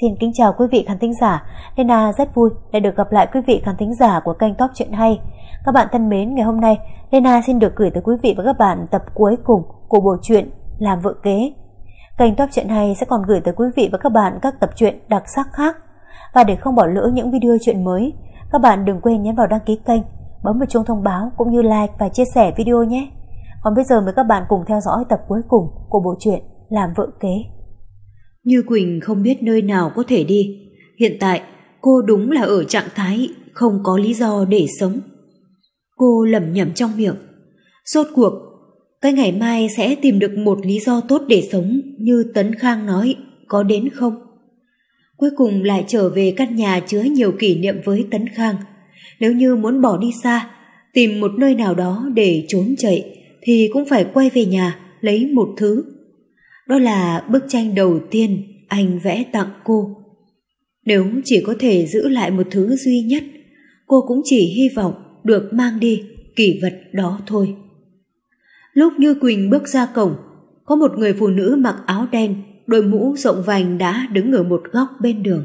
Xin kính chào quý vị khán thính giả. Lena rất vui để được gặp lại quý vị khán thính giả của kênh Top Chuyện Hay. Các bạn thân mến, ngày hôm nay Lena xin được gửi tới quý vị và các bạn tập cuối cùng của bộ truyện Làm vợ kế. Kênh Top Chuyện Hay sẽ còn gửi tới quý vị và các bạn các tập truyện đặc sắc khác. Và để không bỏ lỡ những video chuyện mới, các bạn đừng quên nhấn vào đăng ký kênh, bấm vào chuông thông báo cũng như like và chia sẻ video nhé. Còn bây giờ mời các bạn cùng theo dõi tập cuối cùng của bộ truyện Làm vợ kế. Như Quỳnh không biết nơi nào có thể đi. Hiện tại, cô đúng là ở trạng thái không có lý do để sống. Cô lẩm nhẩm trong miệng. Rốt cuộc, cái ngày mai sẽ tìm được một lý do tốt để sống như Tấn Khang nói, có đến không? Cuối cùng lại trở về căn nhà chứa nhiều kỷ niệm với Tấn Khang. Nếu như muốn bỏ đi xa, tìm một nơi nào đó để trốn chạy, thì cũng phải quay về nhà lấy một thứ đó là bức tranh đầu tiên anh vẽ tặng cô. Nếu chỉ có thể giữ lại một thứ duy nhất, cô cũng chỉ hy vọng được mang đi kỷ vật đó thôi. Lúc Như Quỳnh bước ra cổng, có một người phụ nữ mặc áo đen, đôi mũ rộng vành đã đứng ở một góc bên đường.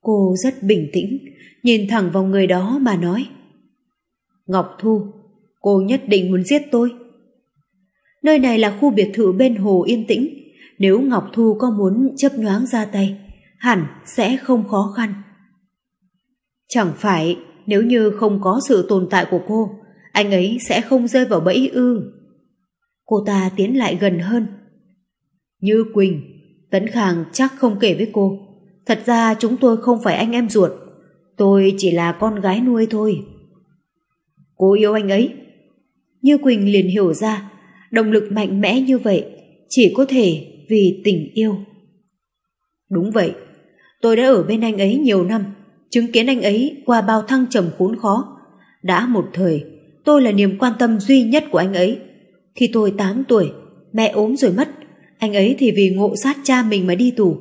Cô rất bình tĩnh, nhìn thẳng vào người đó mà nói Ngọc Thu, cô nhất định muốn giết tôi. Nơi này là khu biệt thự bên hồ yên tĩnh, nếu Ngọc Thu có muốn chấp nhoáng ra tay, hẳn sẽ không khó khăn. Chẳng phải nếu như không có sự tồn tại của cô, anh ấy sẽ không rơi vào bẫy ư. Cô ta tiến lại gần hơn. Như Quỳnh, Tấn Khang chắc không kể với cô. Thật ra chúng tôi không phải anh em ruột, tôi chỉ là con gái nuôi thôi. Cô yêu anh ấy. Như Quỳnh liền hiểu ra động lực mạnh mẽ như vậy chỉ có thể vì tình yêu. Đúng vậy, tôi đã ở bên anh ấy nhiều năm, chứng kiến anh ấy qua bao thăng trầm khốn khó. Đã một thời, tôi là niềm quan tâm duy nhất của anh ấy. Khi tôi 8 tuổi, mẹ ốm rồi mất, anh ấy thì vì ngộ sát cha mình mà đi tù.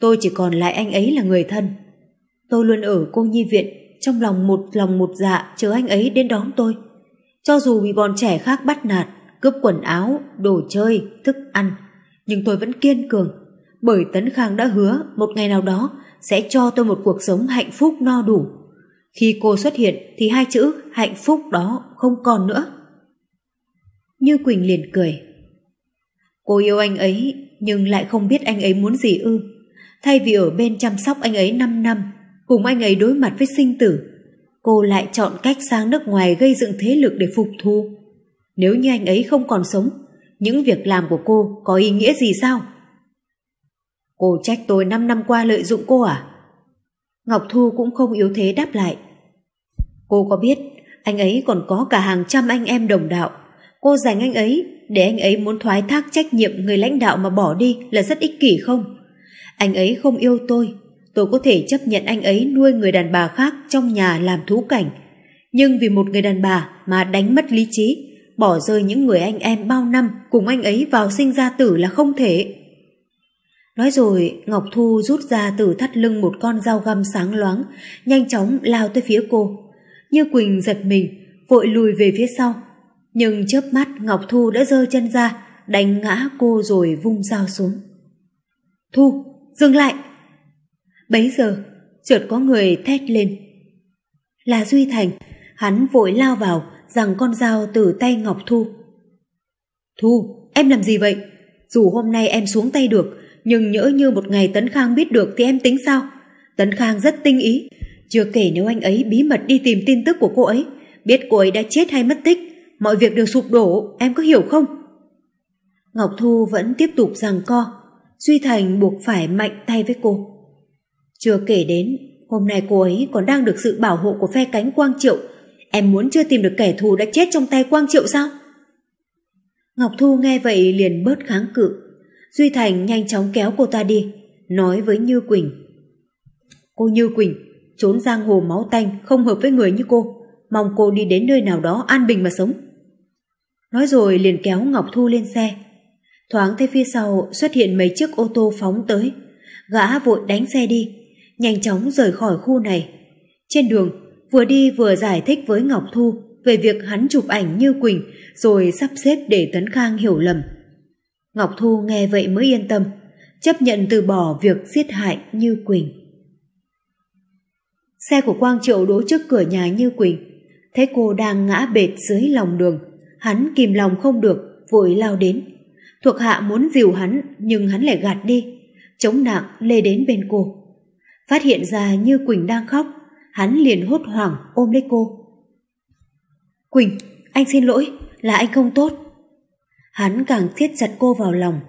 Tôi chỉ còn lại anh ấy là người thân. Tôi luôn ở cô nhi viện, trong lòng một lòng một dạ chờ anh ấy đến đón tôi. Cho dù bị bọn trẻ khác bắt nạt, cướp quần áo, đồ chơi, thức ăn. Nhưng tôi vẫn kiên cường, bởi Tấn Khang đã hứa một ngày nào đó sẽ cho tôi một cuộc sống hạnh phúc no đủ. Khi cô xuất hiện thì hai chữ hạnh phúc đó không còn nữa. Như Quỳnh liền cười. Cô yêu anh ấy nhưng lại không biết anh ấy muốn gì ư. Thay vì ở bên chăm sóc anh ấy 5 năm, cùng anh ấy đối mặt với sinh tử, cô lại chọn cách sang nước ngoài gây dựng thế lực để phục thu. Nếu như anh ấy không còn sống, những việc làm của cô có ý nghĩa gì sao? Cô trách tôi 5 năm qua lợi dụng cô à? Ngọc Thu cũng không yếu thế đáp lại. Cô có biết anh ấy còn có cả hàng trăm anh em đồng đạo. Cô dành anh ấy để anh ấy muốn thoái thác trách nhiệm người lãnh đạo mà bỏ đi là rất ích kỷ không? Anh ấy không yêu tôi. Tôi có thể chấp nhận anh ấy nuôi người đàn bà khác trong nhà làm thú cảnh. Nhưng vì một người đàn bà mà đánh mất lý trí bỏ rơi những người anh em bao năm cùng anh ấy vào sinh ra tử là không thể. Nói rồi, Ngọc Thu rút ra từ thắt lưng một con dao găm sáng loáng, nhanh chóng lao tới phía cô. Như Quỳnh giật mình, vội lùi về phía sau. Nhưng chớp mắt Ngọc Thu đã giơ chân ra, đánh ngã cô rồi vung dao xuống. Thu, dừng lại! Bấy giờ, chợt có người thét lên. Là Duy Thành, hắn vội lao vào, rằng con dao từ tay Ngọc Thu. Thu, em làm gì vậy? Dù hôm nay em xuống tay được, nhưng nhỡ như một ngày Tấn Khang biết được thì em tính sao? Tấn Khang rất tinh ý, chưa kể nếu anh ấy bí mật đi tìm tin tức của cô ấy, biết cô ấy đã chết hay mất tích, mọi việc đều sụp đổ, em có hiểu không? Ngọc Thu vẫn tiếp tục rằng co, Duy Thành buộc phải mạnh tay với cô. Chưa kể đến, hôm nay cô ấy còn đang được sự bảo hộ của phe cánh Quang Triệu, Em muốn chưa tìm được kẻ thù đã chết trong tay Quang Triệu sao? Ngọc Thu nghe vậy liền bớt kháng cự. Duy Thành nhanh chóng kéo cô ta đi, nói với Như Quỳnh. Cô Như Quỳnh, trốn giang hồ máu tanh không hợp với người như cô, mong cô đi đến nơi nào đó an bình mà sống. Nói rồi liền kéo Ngọc Thu lên xe. Thoáng thấy phía sau xuất hiện mấy chiếc ô tô phóng tới, gã vội đánh xe đi, nhanh chóng rời khỏi khu này. Trên đường, vừa đi vừa giải thích với Ngọc Thu về việc hắn chụp ảnh như Quỳnh rồi sắp xếp để Tấn Khang hiểu lầm. Ngọc Thu nghe vậy mới yên tâm, chấp nhận từ bỏ việc giết hại Như Quỳnh. Xe của Quang Triệu đỗ trước cửa nhà Như Quỳnh, thấy cô đang ngã bệt dưới lòng đường, hắn kìm lòng không được, vội lao đến. Thuộc hạ muốn dìu hắn, nhưng hắn lại gạt đi, chống nạng lê đến bên cô. Phát hiện ra Như Quỳnh đang khóc, hắn liền hốt hoảng ôm lấy cô. Quỳnh, anh xin lỗi, là anh không tốt. Hắn càng thiết chặt cô vào lòng.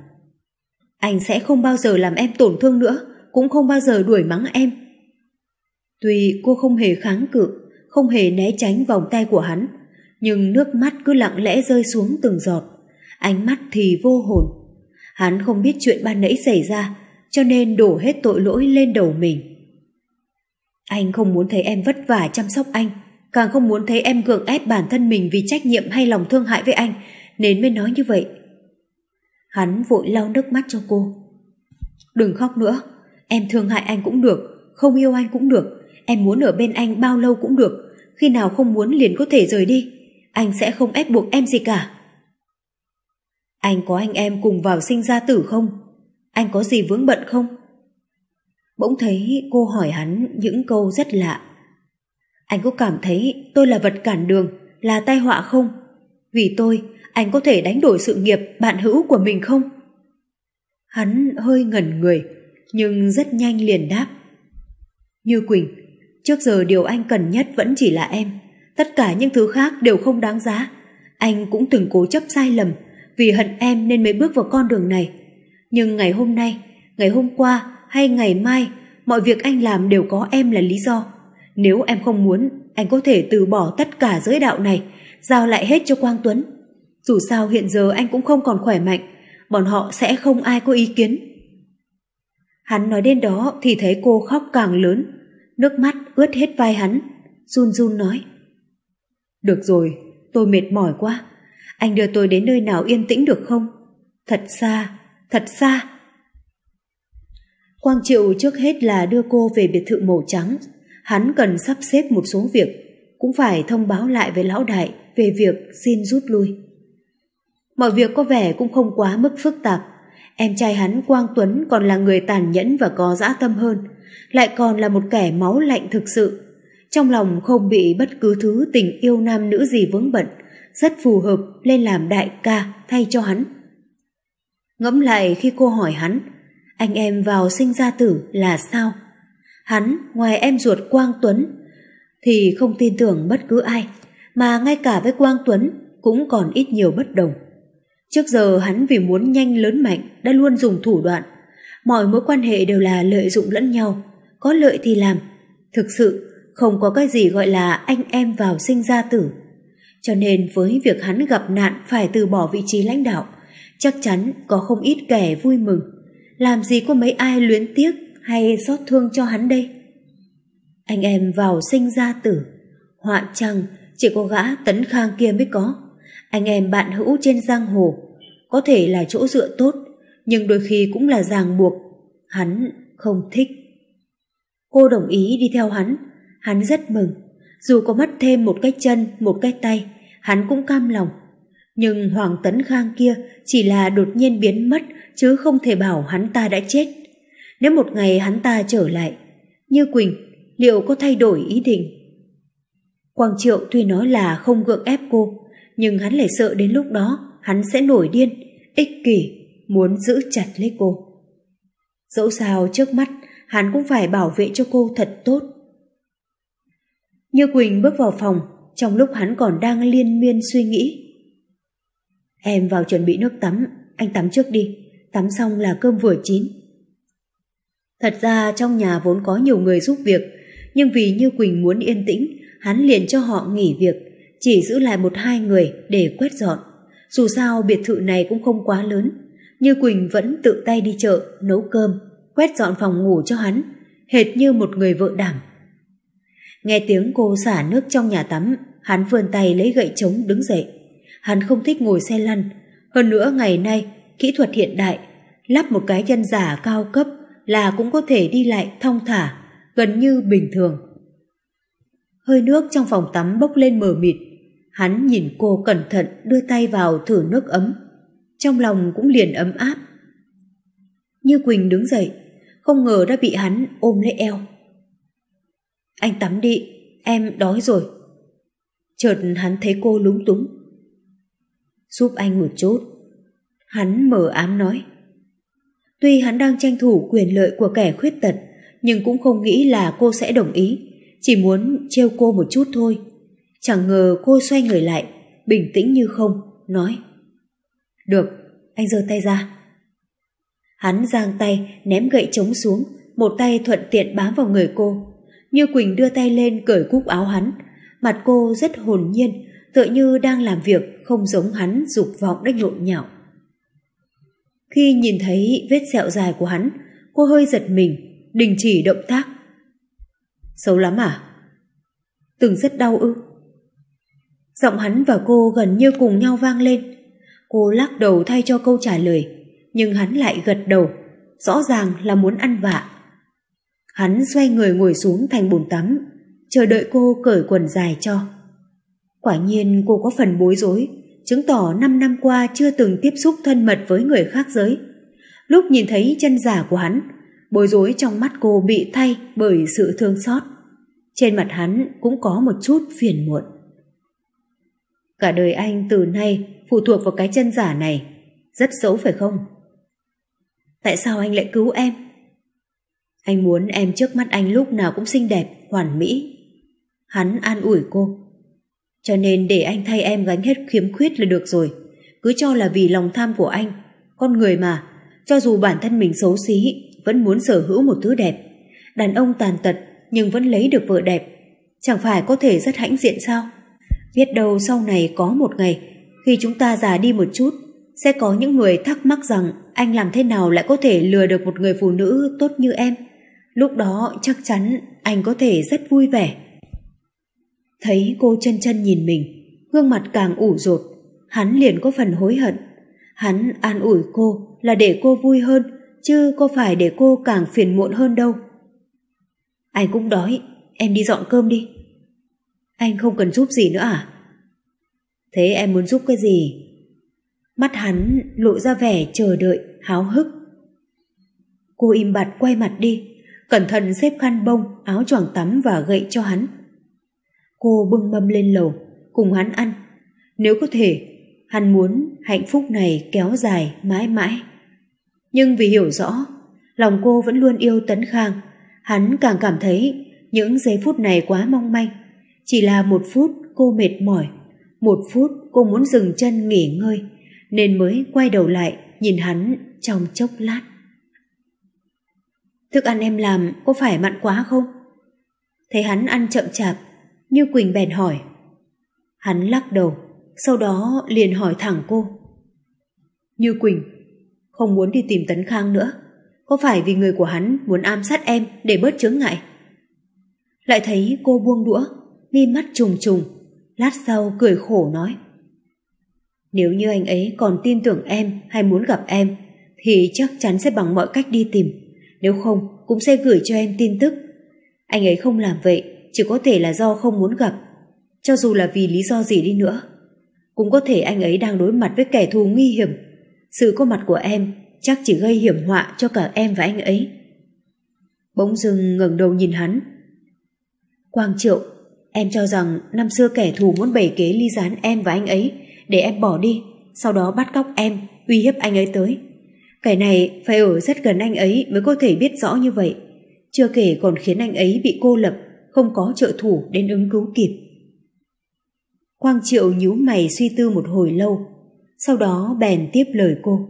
Anh sẽ không bao giờ làm em tổn thương nữa, cũng không bao giờ đuổi mắng em. Tuy cô không hề kháng cự, không hề né tránh vòng tay của hắn, nhưng nước mắt cứ lặng lẽ rơi xuống từng giọt, ánh mắt thì vô hồn. Hắn không biết chuyện ban nãy xảy ra, cho nên đổ hết tội lỗi lên đầu mình. Anh không muốn thấy em vất vả chăm sóc anh, càng không muốn thấy em gượng ép bản thân mình vì trách nhiệm hay lòng thương hại với anh, nên mới nói như vậy. Hắn vội lau nước mắt cho cô. Đừng khóc nữa, em thương hại anh cũng được, không yêu anh cũng được, em muốn ở bên anh bao lâu cũng được, khi nào không muốn liền có thể rời đi, anh sẽ không ép buộc em gì cả. Anh có anh em cùng vào sinh ra tử không? Anh có gì vướng bận không? Bỗng thấy cô hỏi hắn những câu rất lạ. Anh có cảm thấy tôi là vật cản đường, là tai họa không? Vì tôi, anh có thể đánh đổi sự nghiệp bạn hữu của mình không? Hắn hơi ngẩn người, nhưng rất nhanh liền đáp. Như Quỳnh, trước giờ điều anh cần nhất vẫn chỉ là em. Tất cả những thứ khác đều không đáng giá. Anh cũng từng cố chấp sai lầm, vì hận em nên mới bước vào con đường này. Nhưng ngày hôm nay, ngày hôm qua hay ngày mai, mọi việc anh làm đều có em là lý do. Nếu em không muốn, anh có thể từ bỏ tất cả giới đạo này, giao lại hết cho Quang Tuấn. Dù sao hiện giờ anh cũng không còn khỏe mạnh, bọn họ sẽ không ai có ý kiến. Hắn nói đến đó thì thấy cô khóc càng lớn, nước mắt ướt hết vai hắn, run run nói. Được rồi, tôi mệt mỏi quá, anh đưa tôi đến nơi nào yên tĩnh được không? Thật xa, thật xa. Quang Triệu trước hết là đưa cô về biệt thự màu trắng. Hắn cần sắp xếp một số việc, cũng phải thông báo lại với lão đại về việc xin rút lui. Mọi việc có vẻ cũng không quá mức phức tạp. Em trai hắn Quang Tuấn còn là người tàn nhẫn và có dã tâm hơn, lại còn là một kẻ máu lạnh thực sự. Trong lòng không bị bất cứ thứ tình yêu nam nữ gì vướng bận, rất phù hợp lên làm đại ca thay cho hắn. Ngẫm lại khi cô hỏi hắn, anh em vào sinh ra tử là sao? Hắn, ngoài em ruột Quang Tuấn, thì không tin tưởng bất cứ ai, mà ngay cả với Quang Tuấn cũng còn ít nhiều bất đồng. Trước giờ hắn vì muốn nhanh lớn mạnh đã luôn dùng thủ đoạn, mọi mối quan hệ đều là lợi dụng lẫn nhau, có lợi thì làm. Thực sự, không có cái gì gọi là anh em vào sinh ra tử. Cho nên với việc hắn gặp nạn phải từ bỏ vị trí lãnh đạo, chắc chắn có không ít kẻ vui mừng. Làm gì có mấy ai luyến tiếc hay xót thương cho hắn đây? Anh em vào sinh ra tử, họa chăng chỉ có gã tấn khang kia mới có. Anh em bạn hữu trên giang hồ, có thể là chỗ dựa tốt, nhưng đôi khi cũng là ràng buộc. Hắn không thích. Cô đồng ý đi theo hắn, hắn rất mừng. Dù có mất thêm một cái chân, một cái tay, hắn cũng cam lòng. Nhưng Hoàng Tấn Khang kia chỉ là đột nhiên biến mất chứ không thể bảo hắn ta đã chết. Nếu một ngày hắn ta trở lại, như Quỳnh, liệu có thay đổi ý định? Quang Triệu tuy nói là không gượng ép cô, nhưng hắn lại sợ đến lúc đó hắn sẽ nổi điên, ích kỷ, muốn giữ chặt lấy cô. Dẫu sao trước mắt hắn cũng phải bảo vệ cho cô thật tốt. Như Quỳnh bước vào phòng, trong lúc hắn còn đang liên miên suy nghĩ. Em vào chuẩn bị nước tắm, anh tắm trước đi, tắm xong là cơm vừa chín. Thật ra trong nhà vốn có nhiều người giúp việc, nhưng vì Như Quỳnh muốn yên tĩnh, hắn liền cho họ nghỉ việc, chỉ giữ lại một hai người để quét dọn. Dù sao biệt thự này cũng không quá lớn, Như Quỳnh vẫn tự tay đi chợ, nấu cơm, quét dọn phòng ngủ cho hắn, hệt như một người vợ đảm. Nghe tiếng cô xả nước trong nhà tắm, hắn vươn tay lấy gậy trống đứng dậy. Hắn không thích ngồi xe lăn. Hơn nữa ngày nay, kỹ thuật hiện đại, lắp một cái chân giả cao cấp là cũng có thể đi lại thong thả, gần như bình thường. Hơi nước trong phòng tắm bốc lên mờ mịt. Hắn nhìn cô cẩn thận đưa tay vào thử nước ấm. Trong lòng cũng liền ấm áp. Như Quỳnh đứng dậy, không ngờ đã bị hắn ôm lấy eo. Anh tắm đi, em đói rồi. Chợt hắn thấy cô lúng túng. Giúp anh một chút. Hắn mờ ám nói. Tuy hắn đang tranh thủ quyền lợi của kẻ khuyết tật, nhưng cũng không nghĩ là cô sẽ đồng ý, chỉ muốn trêu cô một chút thôi. Chẳng ngờ cô xoay người lại, bình tĩnh như không, nói. Được, anh giơ tay ra. Hắn giang tay, ném gậy trống xuống, một tay thuận tiện bám vào người cô. Như Quỳnh đưa tay lên cởi cúc áo hắn, mặt cô rất hồn nhiên, tựa như đang làm việc không giống hắn dục vọng đã nhộn nhạo. Khi nhìn thấy vết sẹo dài của hắn, cô hơi giật mình, đình chỉ động tác. Xấu lắm à? Từng rất đau ư? Giọng hắn và cô gần như cùng nhau vang lên. Cô lắc đầu thay cho câu trả lời, nhưng hắn lại gật đầu, rõ ràng là muốn ăn vạ. Hắn xoay người ngồi xuống thành bồn tắm, chờ đợi cô cởi quần dài cho. Quả nhiên cô có phần bối rối, chứng tỏ 5 năm qua chưa từng tiếp xúc thân mật với người khác giới. Lúc nhìn thấy chân giả của hắn, bối rối trong mắt cô bị thay bởi sự thương xót. Trên mặt hắn cũng có một chút phiền muộn. Cả đời anh từ nay phụ thuộc vào cái chân giả này, rất xấu phải không? Tại sao anh lại cứu em? Anh muốn em trước mắt anh lúc nào cũng xinh đẹp, hoàn mỹ. Hắn an ủi cô. Cho nên để anh thay em gánh hết khiếm khuyết là được rồi. Cứ cho là vì lòng tham của anh. Con người mà, cho dù bản thân mình xấu xí, vẫn muốn sở hữu một thứ đẹp. Đàn ông tàn tật nhưng vẫn lấy được vợ đẹp. Chẳng phải có thể rất hãnh diện sao? Biết đâu sau này có một ngày, khi chúng ta già đi một chút, sẽ có những người thắc mắc rằng anh làm thế nào lại có thể lừa được một người phụ nữ tốt như em. Lúc đó chắc chắn anh có thể rất vui vẻ. Thấy cô chân chân nhìn mình, gương mặt càng ủ rột, hắn liền có phần hối hận. Hắn an ủi cô là để cô vui hơn, chứ có phải để cô càng phiền muộn hơn đâu. Anh cũng đói, em đi dọn cơm đi. Anh không cần giúp gì nữa à? Thế em muốn giúp cái gì? Mắt hắn lộ ra vẻ chờ đợi, háo hức. Cô im bặt quay mặt đi, cẩn thận xếp khăn bông, áo choàng tắm và gậy cho hắn. Cô bưng mâm lên lầu, cùng hắn ăn. Nếu có thể, hắn muốn hạnh phúc này kéo dài mãi mãi. Nhưng vì hiểu rõ, lòng cô vẫn luôn yêu Tấn Khang, hắn càng cảm thấy những giây phút này quá mong manh. Chỉ là một phút cô mệt mỏi, một phút cô muốn dừng chân nghỉ ngơi, nên mới quay đầu lại nhìn hắn trong chốc lát. Thức ăn em làm có phải mặn quá không? Thấy hắn ăn chậm chạp, như Quỳnh bèn hỏi. Hắn lắc đầu, sau đó liền hỏi thẳng cô. Như Quỳnh, không muốn đi tìm Tấn Khang nữa, có phải vì người của hắn muốn ám sát em để bớt chướng ngại? Lại thấy cô buông đũa, mi mắt trùng trùng, lát sau cười khổ nói. Nếu như anh ấy còn tin tưởng em hay muốn gặp em, thì chắc chắn sẽ bằng mọi cách đi tìm. Nếu không, cũng sẽ gửi cho em tin tức. Anh ấy không làm vậy, chỉ có thể là do không muốn gặp. Cho dù là vì lý do gì đi nữa. Cũng có thể anh ấy đang đối mặt với kẻ thù nguy hiểm. Sự có mặt của em chắc chỉ gây hiểm họa cho cả em và anh ấy. Bỗng dưng ngẩng đầu nhìn hắn. Quang Triệu, em cho rằng năm xưa kẻ thù muốn bày kế ly gián em và anh ấy để em bỏ đi, sau đó bắt cóc em, uy hiếp anh ấy tới. Cái này phải ở rất gần anh ấy mới có thể biết rõ như vậy. Chưa kể còn khiến anh ấy bị cô lập, không có trợ thủ đến ứng cứu kịp. Quang Triệu nhíu mày suy tư một hồi lâu, sau đó bèn tiếp lời cô.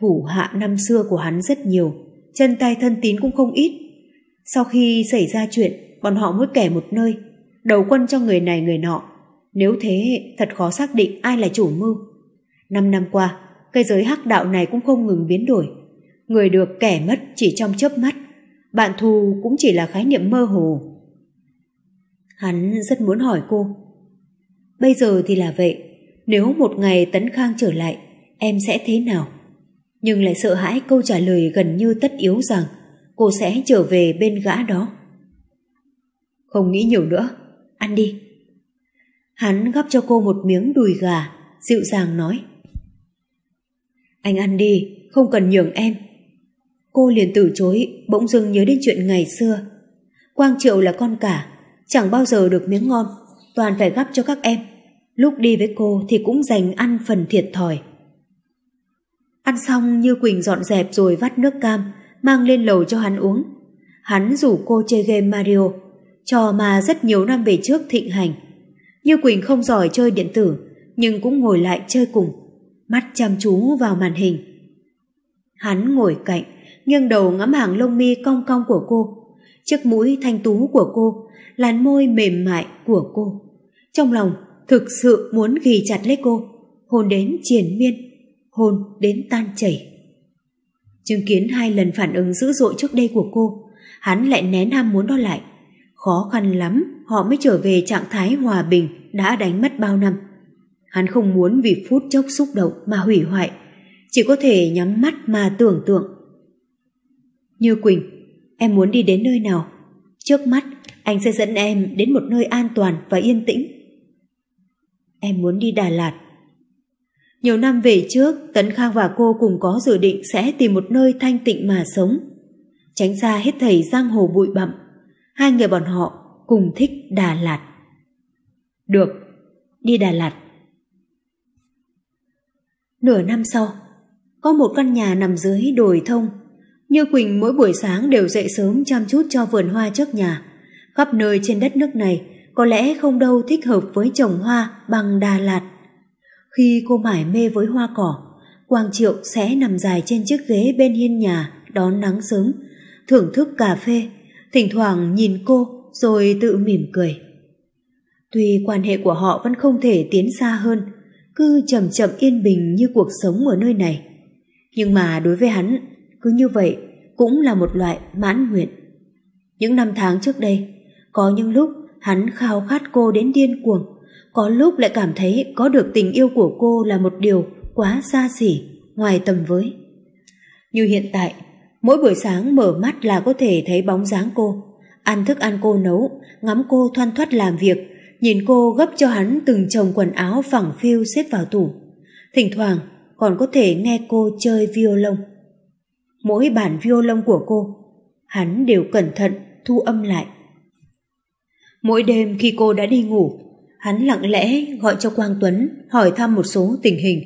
Thủ hạ năm xưa của hắn rất nhiều, chân tay thân tín cũng không ít. Sau khi xảy ra chuyện, bọn họ mỗi kẻ một nơi, đầu quân cho người này người nọ. Nếu thế, thật khó xác định ai là chủ mưu. Năm năm qua, cây giới hắc đạo này cũng không ngừng biến đổi. Người được kẻ mất chỉ trong chớp mắt, bạn thù cũng chỉ là khái niệm mơ hồ. Hắn rất muốn hỏi cô. Bây giờ thì là vậy, nếu một ngày Tấn Khang trở lại, em sẽ thế nào? Nhưng lại sợ hãi câu trả lời gần như tất yếu rằng cô sẽ trở về bên gã đó. Không nghĩ nhiều nữa, ăn đi. Hắn gắp cho cô một miếng đùi gà, dịu dàng nói. Anh ăn đi, không cần nhường em. Cô liền từ chối, bỗng dưng nhớ đến chuyện ngày xưa. Quang Triệu là con cả, chẳng bao giờ được miếng ngon, toàn phải gắp cho các em. Lúc đi với cô thì cũng dành ăn phần thiệt thòi. Ăn xong Như Quỳnh dọn dẹp rồi vắt nước cam, mang lên lầu cho hắn uống. Hắn rủ cô chơi game Mario, trò mà rất nhiều năm về trước thịnh hành. Như Quỳnh không giỏi chơi điện tử, nhưng cũng ngồi lại chơi cùng, mắt chăm chú vào màn hình. Hắn ngồi cạnh, nghiêng đầu ngắm hàng lông mi cong cong của cô, chiếc mũi thanh tú của cô, làn môi mềm mại của cô. Trong lòng thực sự muốn ghi chặt lấy cô, hôn đến triền miên, hôn đến tan chảy. Chứng kiến hai lần phản ứng dữ dội trước đây của cô, hắn lại nén ham muốn đó lại. Khó khăn lắm họ mới trở về trạng thái hòa bình đã đánh mất bao năm. Hắn không muốn vì phút chốc xúc động mà hủy hoại, chỉ có thể nhắm mắt mà tưởng tượng. Như Quỳnh, em muốn đi đến nơi nào? Trước mắt, anh sẽ dẫn em đến một nơi an toàn và yên tĩnh. Em muốn đi Đà Lạt. Nhiều năm về trước, Tấn Khang và cô cùng có dự định sẽ tìm một nơi thanh tịnh mà sống. Tránh xa hết thầy giang hồ bụi bặm. Hai người bọn họ cùng thích Đà Lạt. Được, đi Đà Lạt. Nửa năm sau, có một căn nhà nằm dưới đồi thông. Như Quỳnh mỗi buổi sáng đều dậy sớm chăm chút cho vườn hoa trước nhà. Khắp nơi trên đất nước này có lẽ không đâu thích hợp với trồng hoa bằng Đà Lạt. Khi cô mải mê với hoa cỏ, Quang Triệu sẽ nằm dài trên chiếc ghế bên hiên nhà đón nắng sớm, thưởng thức cà phê, thỉnh thoảng nhìn cô rồi tự mỉm cười. Tuy quan hệ của họ vẫn không thể tiến xa hơn, cứ chậm chậm yên bình như cuộc sống ở nơi này. Nhưng mà đối với hắn, cứ như vậy cũng là một loại mãn nguyện. Những năm tháng trước đây, có những lúc hắn khao khát cô đến điên cuồng, có lúc lại cảm thấy có được tình yêu của cô là một điều quá xa xỉ, ngoài tầm với. Như hiện tại, mỗi buổi sáng mở mắt là có thể thấy bóng dáng cô, ăn thức ăn cô nấu, ngắm cô thoăn thoắt làm việc, nhìn cô gấp cho hắn từng chồng quần áo phẳng phiu xếp vào tủ. Thỉnh thoảng còn có thể nghe cô chơi violon. Mỗi bản violon của cô, hắn đều cẩn thận thu âm lại. Mỗi đêm khi cô đã đi ngủ, hắn lặng lẽ gọi cho Quang Tuấn hỏi thăm một số tình hình,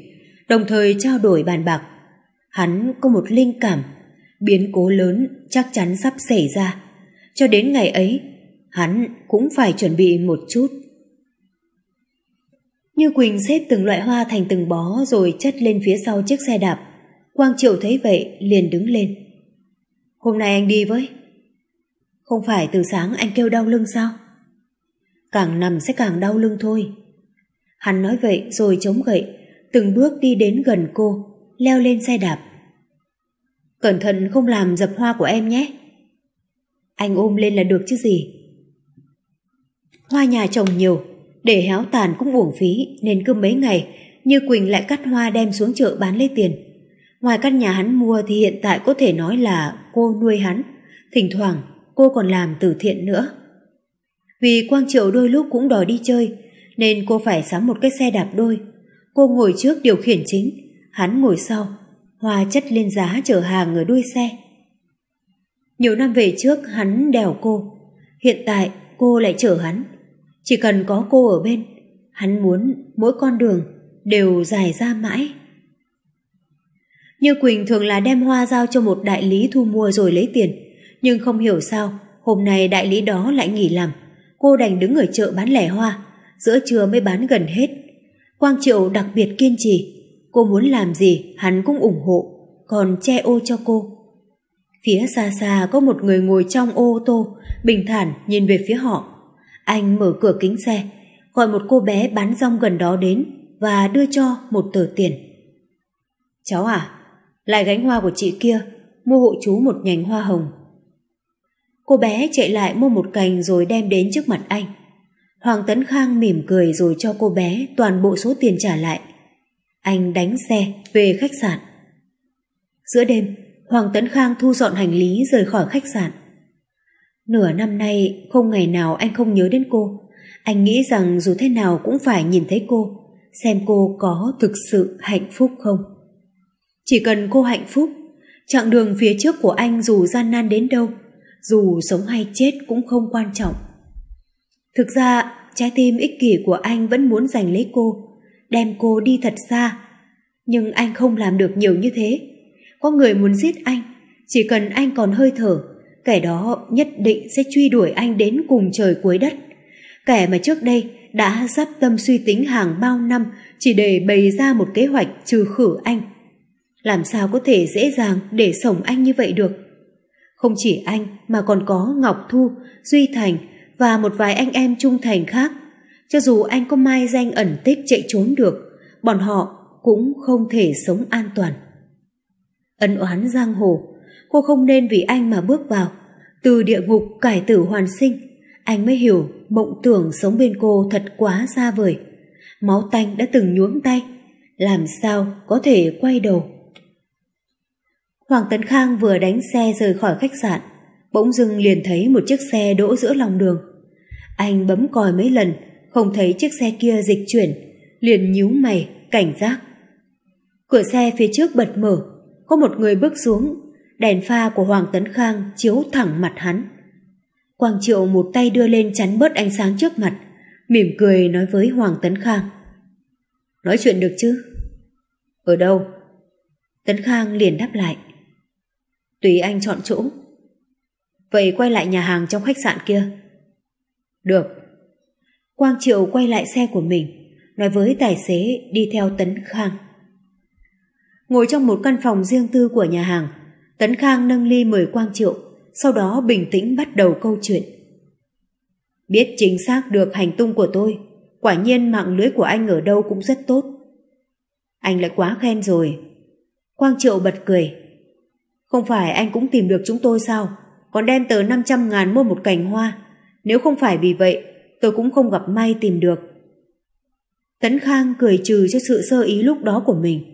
đồng thời trao đổi bàn bạc. Hắn có một linh cảm, biến cố lớn chắc chắn sắp xảy ra. Cho đến ngày ấy, hắn cũng phải chuẩn bị một chút. Như Quỳnh xếp từng loại hoa thành từng bó rồi chất lên phía sau chiếc xe đạp. Quang Triệu thấy vậy liền đứng lên. Hôm nay anh đi với. Không phải từ sáng anh kêu đau lưng sao? Càng nằm sẽ càng đau lưng thôi. Hắn nói vậy rồi chống gậy, từng bước đi đến gần cô, leo lên xe đạp. Cẩn thận không làm dập hoa của em nhé. Anh ôm lên là được chứ gì. Hoa nhà trồng nhiều, để héo tàn cũng uổng phí nên cứ mấy ngày Như Quỳnh lại cắt hoa đem xuống chợ bán lấy tiền. Ngoài căn nhà hắn mua thì hiện tại có thể nói là cô nuôi hắn, thỉnh thoảng cô còn làm từ thiện nữa. Vì Quang Triệu đôi lúc cũng đòi đi chơi, nên cô phải sắm một cái xe đạp đôi. Cô ngồi trước điều khiển chính, hắn ngồi sau, hoa chất lên giá chở hàng ở đuôi xe. Nhiều năm về trước hắn đèo cô, hiện tại cô lại chở hắn. Chỉ cần có cô ở bên, hắn muốn mỗi con đường đều dài ra mãi. Như Quỳnh thường là đem hoa giao cho một đại lý thu mua rồi lấy tiền, nhưng không hiểu sao hôm nay đại lý đó lại nghỉ làm. Cô đành đứng ở chợ bán lẻ hoa, giữa trưa mới bán gần hết. Quang Triệu đặc biệt kiên trì, cô muốn làm gì hắn cũng ủng hộ, còn che ô cho cô. Phía xa xa có một người ngồi trong ô tô, bình thản nhìn về phía họ. Anh mở cửa kính xe, gọi một cô bé bán rong gần đó đến và đưa cho một tờ tiền. Cháu à, lại gánh hoa của chị kia, mua hộ chú một nhành hoa hồng. Cô bé chạy lại mua một cành rồi đem đến trước mặt anh. Hoàng Tấn Khang mỉm cười rồi cho cô bé toàn bộ số tiền trả lại. Anh đánh xe về khách sạn. Giữa đêm, Hoàng Tấn Khang thu dọn hành lý rời khỏi khách sạn. Nửa năm nay không ngày nào anh không nhớ đến cô. Anh nghĩ rằng dù thế nào cũng phải nhìn thấy cô, xem cô có thực sự hạnh phúc không. Chỉ cần cô hạnh phúc, chặng đường phía trước của anh dù gian nan đến đâu, dù sống hay chết cũng không quan trọng. Thực ra, trái tim ích kỷ của anh vẫn muốn giành lấy cô, đem cô đi thật xa. Nhưng anh không làm được nhiều như thế. Có người muốn giết anh, chỉ cần anh còn hơi thở, kẻ đó nhất định sẽ truy đuổi anh đến cùng trời cuối đất. Kẻ mà trước đây đã dắp tâm suy tính hàng bao năm chỉ để bày ra một kế hoạch trừ khử anh. Làm sao có thể dễ dàng để sống anh như vậy được? Không chỉ anh mà còn có Ngọc Thu, Duy Thành và một vài anh em trung thành khác. Cho dù anh có mai danh ẩn tích chạy trốn được, bọn họ cũng không thể sống an toàn. Ân oán giang hồ, cô không nên vì anh mà bước vào. Từ địa ngục cải tử hoàn sinh, anh mới hiểu mộng tưởng sống bên cô thật quá xa vời. Máu tanh đã từng nhuốm tay, làm sao có thể quay đầu. Hoàng Tấn Khang vừa đánh xe rời khỏi khách sạn, bỗng dưng liền thấy một chiếc xe đỗ giữa lòng đường. Anh bấm còi mấy lần, không thấy chiếc xe kia dịch chuyển, liền nhíu mày, cảnh giác. Cửa xe phía trước bật mở, có một người bước xuống, đèn pha của Hoàng Tấn Khang chiếu thẳng mặt hắn. Quang Triệu một tay đưa lên chắn bớt ánh sáng trước mặt, mỉm cười nói với Hoàng Tấn Khang. Nói chuyện được chứ? Ở đâu? Tấn Khang liền đáp lại. Tùy anh chọn chỗ. Vậy quay lại nhà hàng trong khách sạn kia. Được. Quang Triệu quay lại xe của mình, nói với tài xế đi theo Tấn Khang. Ngồi trong một căn phòng riêng tư của nhà hàng, Tấn Khang nâng ly mời Quang Triệu, sau đó bình tĩnh bắt đầu câu chuyện. Biết chính xác được hành tung của tôi, quả nhiên mạng lưới của anh ở đâu cũng rất tốt. Anh lại quá khen rồi. Quang Triệu bật cười. Không phải anh cũng tìm được chúng tôi sao? Còn đem tờ 500 ngàn mua một cành hoa. Nếu không phải vì vậy, tôi cũng không gặp may tìm được. Tấn Khang cười trừ cho sự sơ ý lúc đó của mình.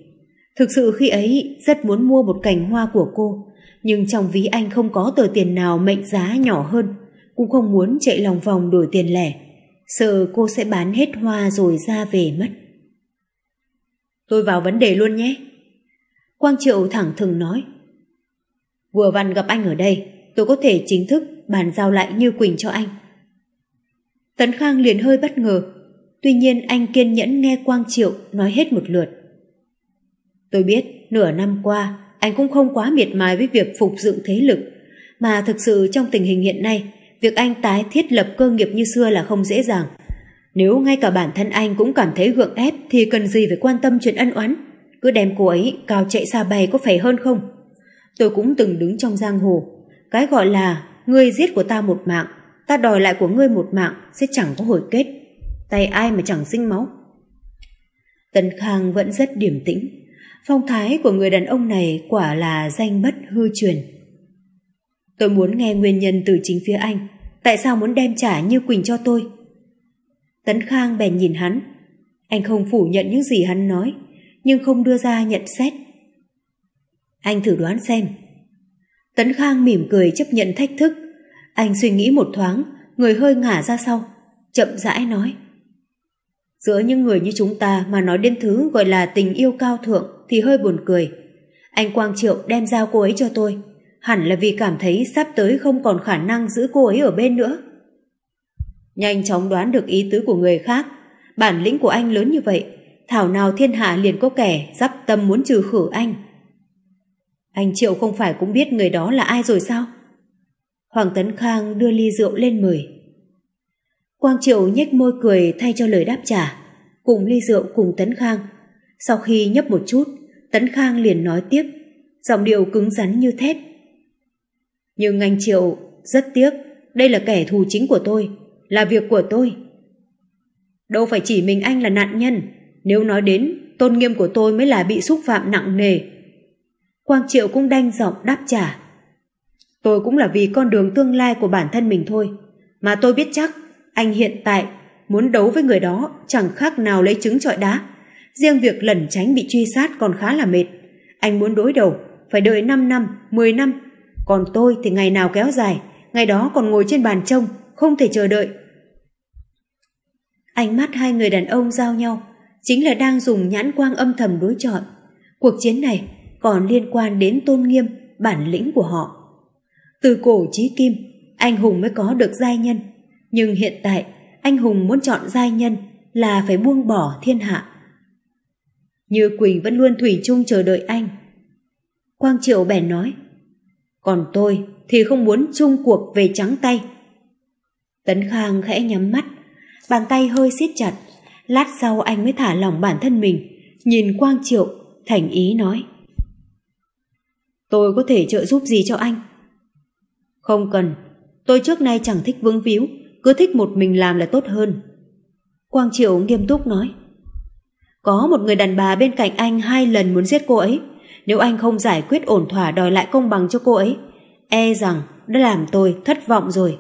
Thực sự khi ấy rất muốn mua một cành hoa của cô, nhưng trong ví anh không có tờ tiền nào mệnh giá nhỏ hơn, cũng không muốn chạy lòng vòng đổi tiền lẻ, sợ cô sẽ bán hết hoa rồi ra về mất. Tôi vào vấn đề luôn nhé. Quang Triệu thẳng thừng nói. Vừa văn gặp anh ở đây, tôi có thể chính thức bàn giao lại Như Quỳnh cho anh. Tấn Khang liền hơi bất ngờ, tuy nhiên anh kiên nhẫn nghe Quang Triệu nói hết một lượt. Tôi biết nửa năm qua anh cũng không quá miệt mài với việc phục dựng thế lực, mà thực sự trong tình hình hiện nay, việc anh tái thiết lập cơ nghiệp như xưa là không dễ dàng. Nếu ngay cả bản thân anh cũng cảm thấy gượng ép thì cần gì phải quan tâm chuyện ân oán, cứ đem cô ấy cao chạy xa bay có phải hơn không? Tôi cũng từng đứng trong giang hồ, cái gọi là ngươi giết của ta một mạng, ta đòi lại của ngươi một mạng sẽ chẳng có hồi kết. Tay ai mà chẳng sinh máu. Tần Khang vẫn rất điềm tĩnh, Phong thái của người đàn ông này quả là danh bất hư truyền. Tôi muốn nghe nguyên nhân từ chính phía anh. Tại sao muốn đem trả như Quỳnh cho tôi? Tấn Khang bèn nhìn hắn. Anh không phủ nhận những gì hắn nói, nhưng không đưa ra nhận xét. Anh thử đoán xem. Tấn Khang mỉm cười chấp nhận thách thức. Anh suy nghĩ một thoáng, người hơi ngả ra sau, chậm rãi nói. Giữa những người như chúng ta mà nói đến thứ gọi là tình yêu cao thượng thì hơi buồn cười. Anh Quang Triệu đem giao cô ấy cho tôi, hẳn là vì cảm thấy sắp tới không còn khả năng giữ cô ấy ở bên nữa. Nhanh chóng đoán được ý tứ của người khác, bản lĩnh của anh lớn như vậy, thảo nào thiên hạ liền có kẻ dắp tâm muốn trừ khử anh. Anh Triệu không phải cũng biết người đó là ai rồi sao? Hoàng Tấn Khang đưa ly rượu lên mời. Quang Triệu nhếch môi cười thay cho lời đáp trả, cùng ly rượu cùng Tấn Khang. Sau khi nhấp một chút, Tấn Khang liền nói tiếp, giọng điệu cứng rắn như thép. Nhưng anh Triệu rất tiếc, đây là kẻ thù chính của tôi, là việc của tôi. Đâu phải chỉ mình anh là nạn nhân, nếu nói đến tôn nghiêm của tôi mới là bị xúc phạm nặng nề. Quang Triệu cũng đanh giọng đáp trả. Tôi cũng là vì con đường tương lai của bản thân mình thôi, mà tôi biết chắc anh hiện tại muốn đấu với người đó chẳng khác nào lấy trứng trọi đá. Riêng việc lẩn tránh bị truy sát còn khá là mệt. Anh muốn đối đầu, phải đợi 5 năm, 10 năm. Còn tôi thì ngày nào kéo dài, ngày đó còn ngồi trên bàn trông, không thể chờ đợi. Ánh mắt hai người đàn ông giao nhau, chính là đang dùng nhãn quang âm thầm đối chọn. Cuộc chiến này, còn liên quan đến tôn nghiêm, bản lĩnh của họ. Từ cổ chí kim, anh hùng mới có được giai nhân, nhưng hiện tại anh hùng muốn chọn giai nhân là phải buông bỏ thiên hạ. Như Quỳnh vẫn luôn thủy chung chờ đợi anh. Quang Triệu bèn nói, còn tôi thì không muốn chung cuộc về trắng tay. Tấn Khang khẽ nhắm mắt, bàn tay hơi siết chặt, lát sau anh mới thả lỏng bản thân mình, nhìn Quang Triệu, thành ý nói. Tôi có thể trợ giúp gì cho anh? Không cần, tôi trước nay chẳng thích vướng víu, cứ thích một mình làm là tốt hơn. Quang Triệu nghiêm túc nói. Có một người đàn bà bên cạnh anh hai lần muốn giết cô ấy. Nếu anh không giải quyết ổn thỏa đòi lại công bằng cho cô ấy, e rằng đã làm tôi thất vọng rồi.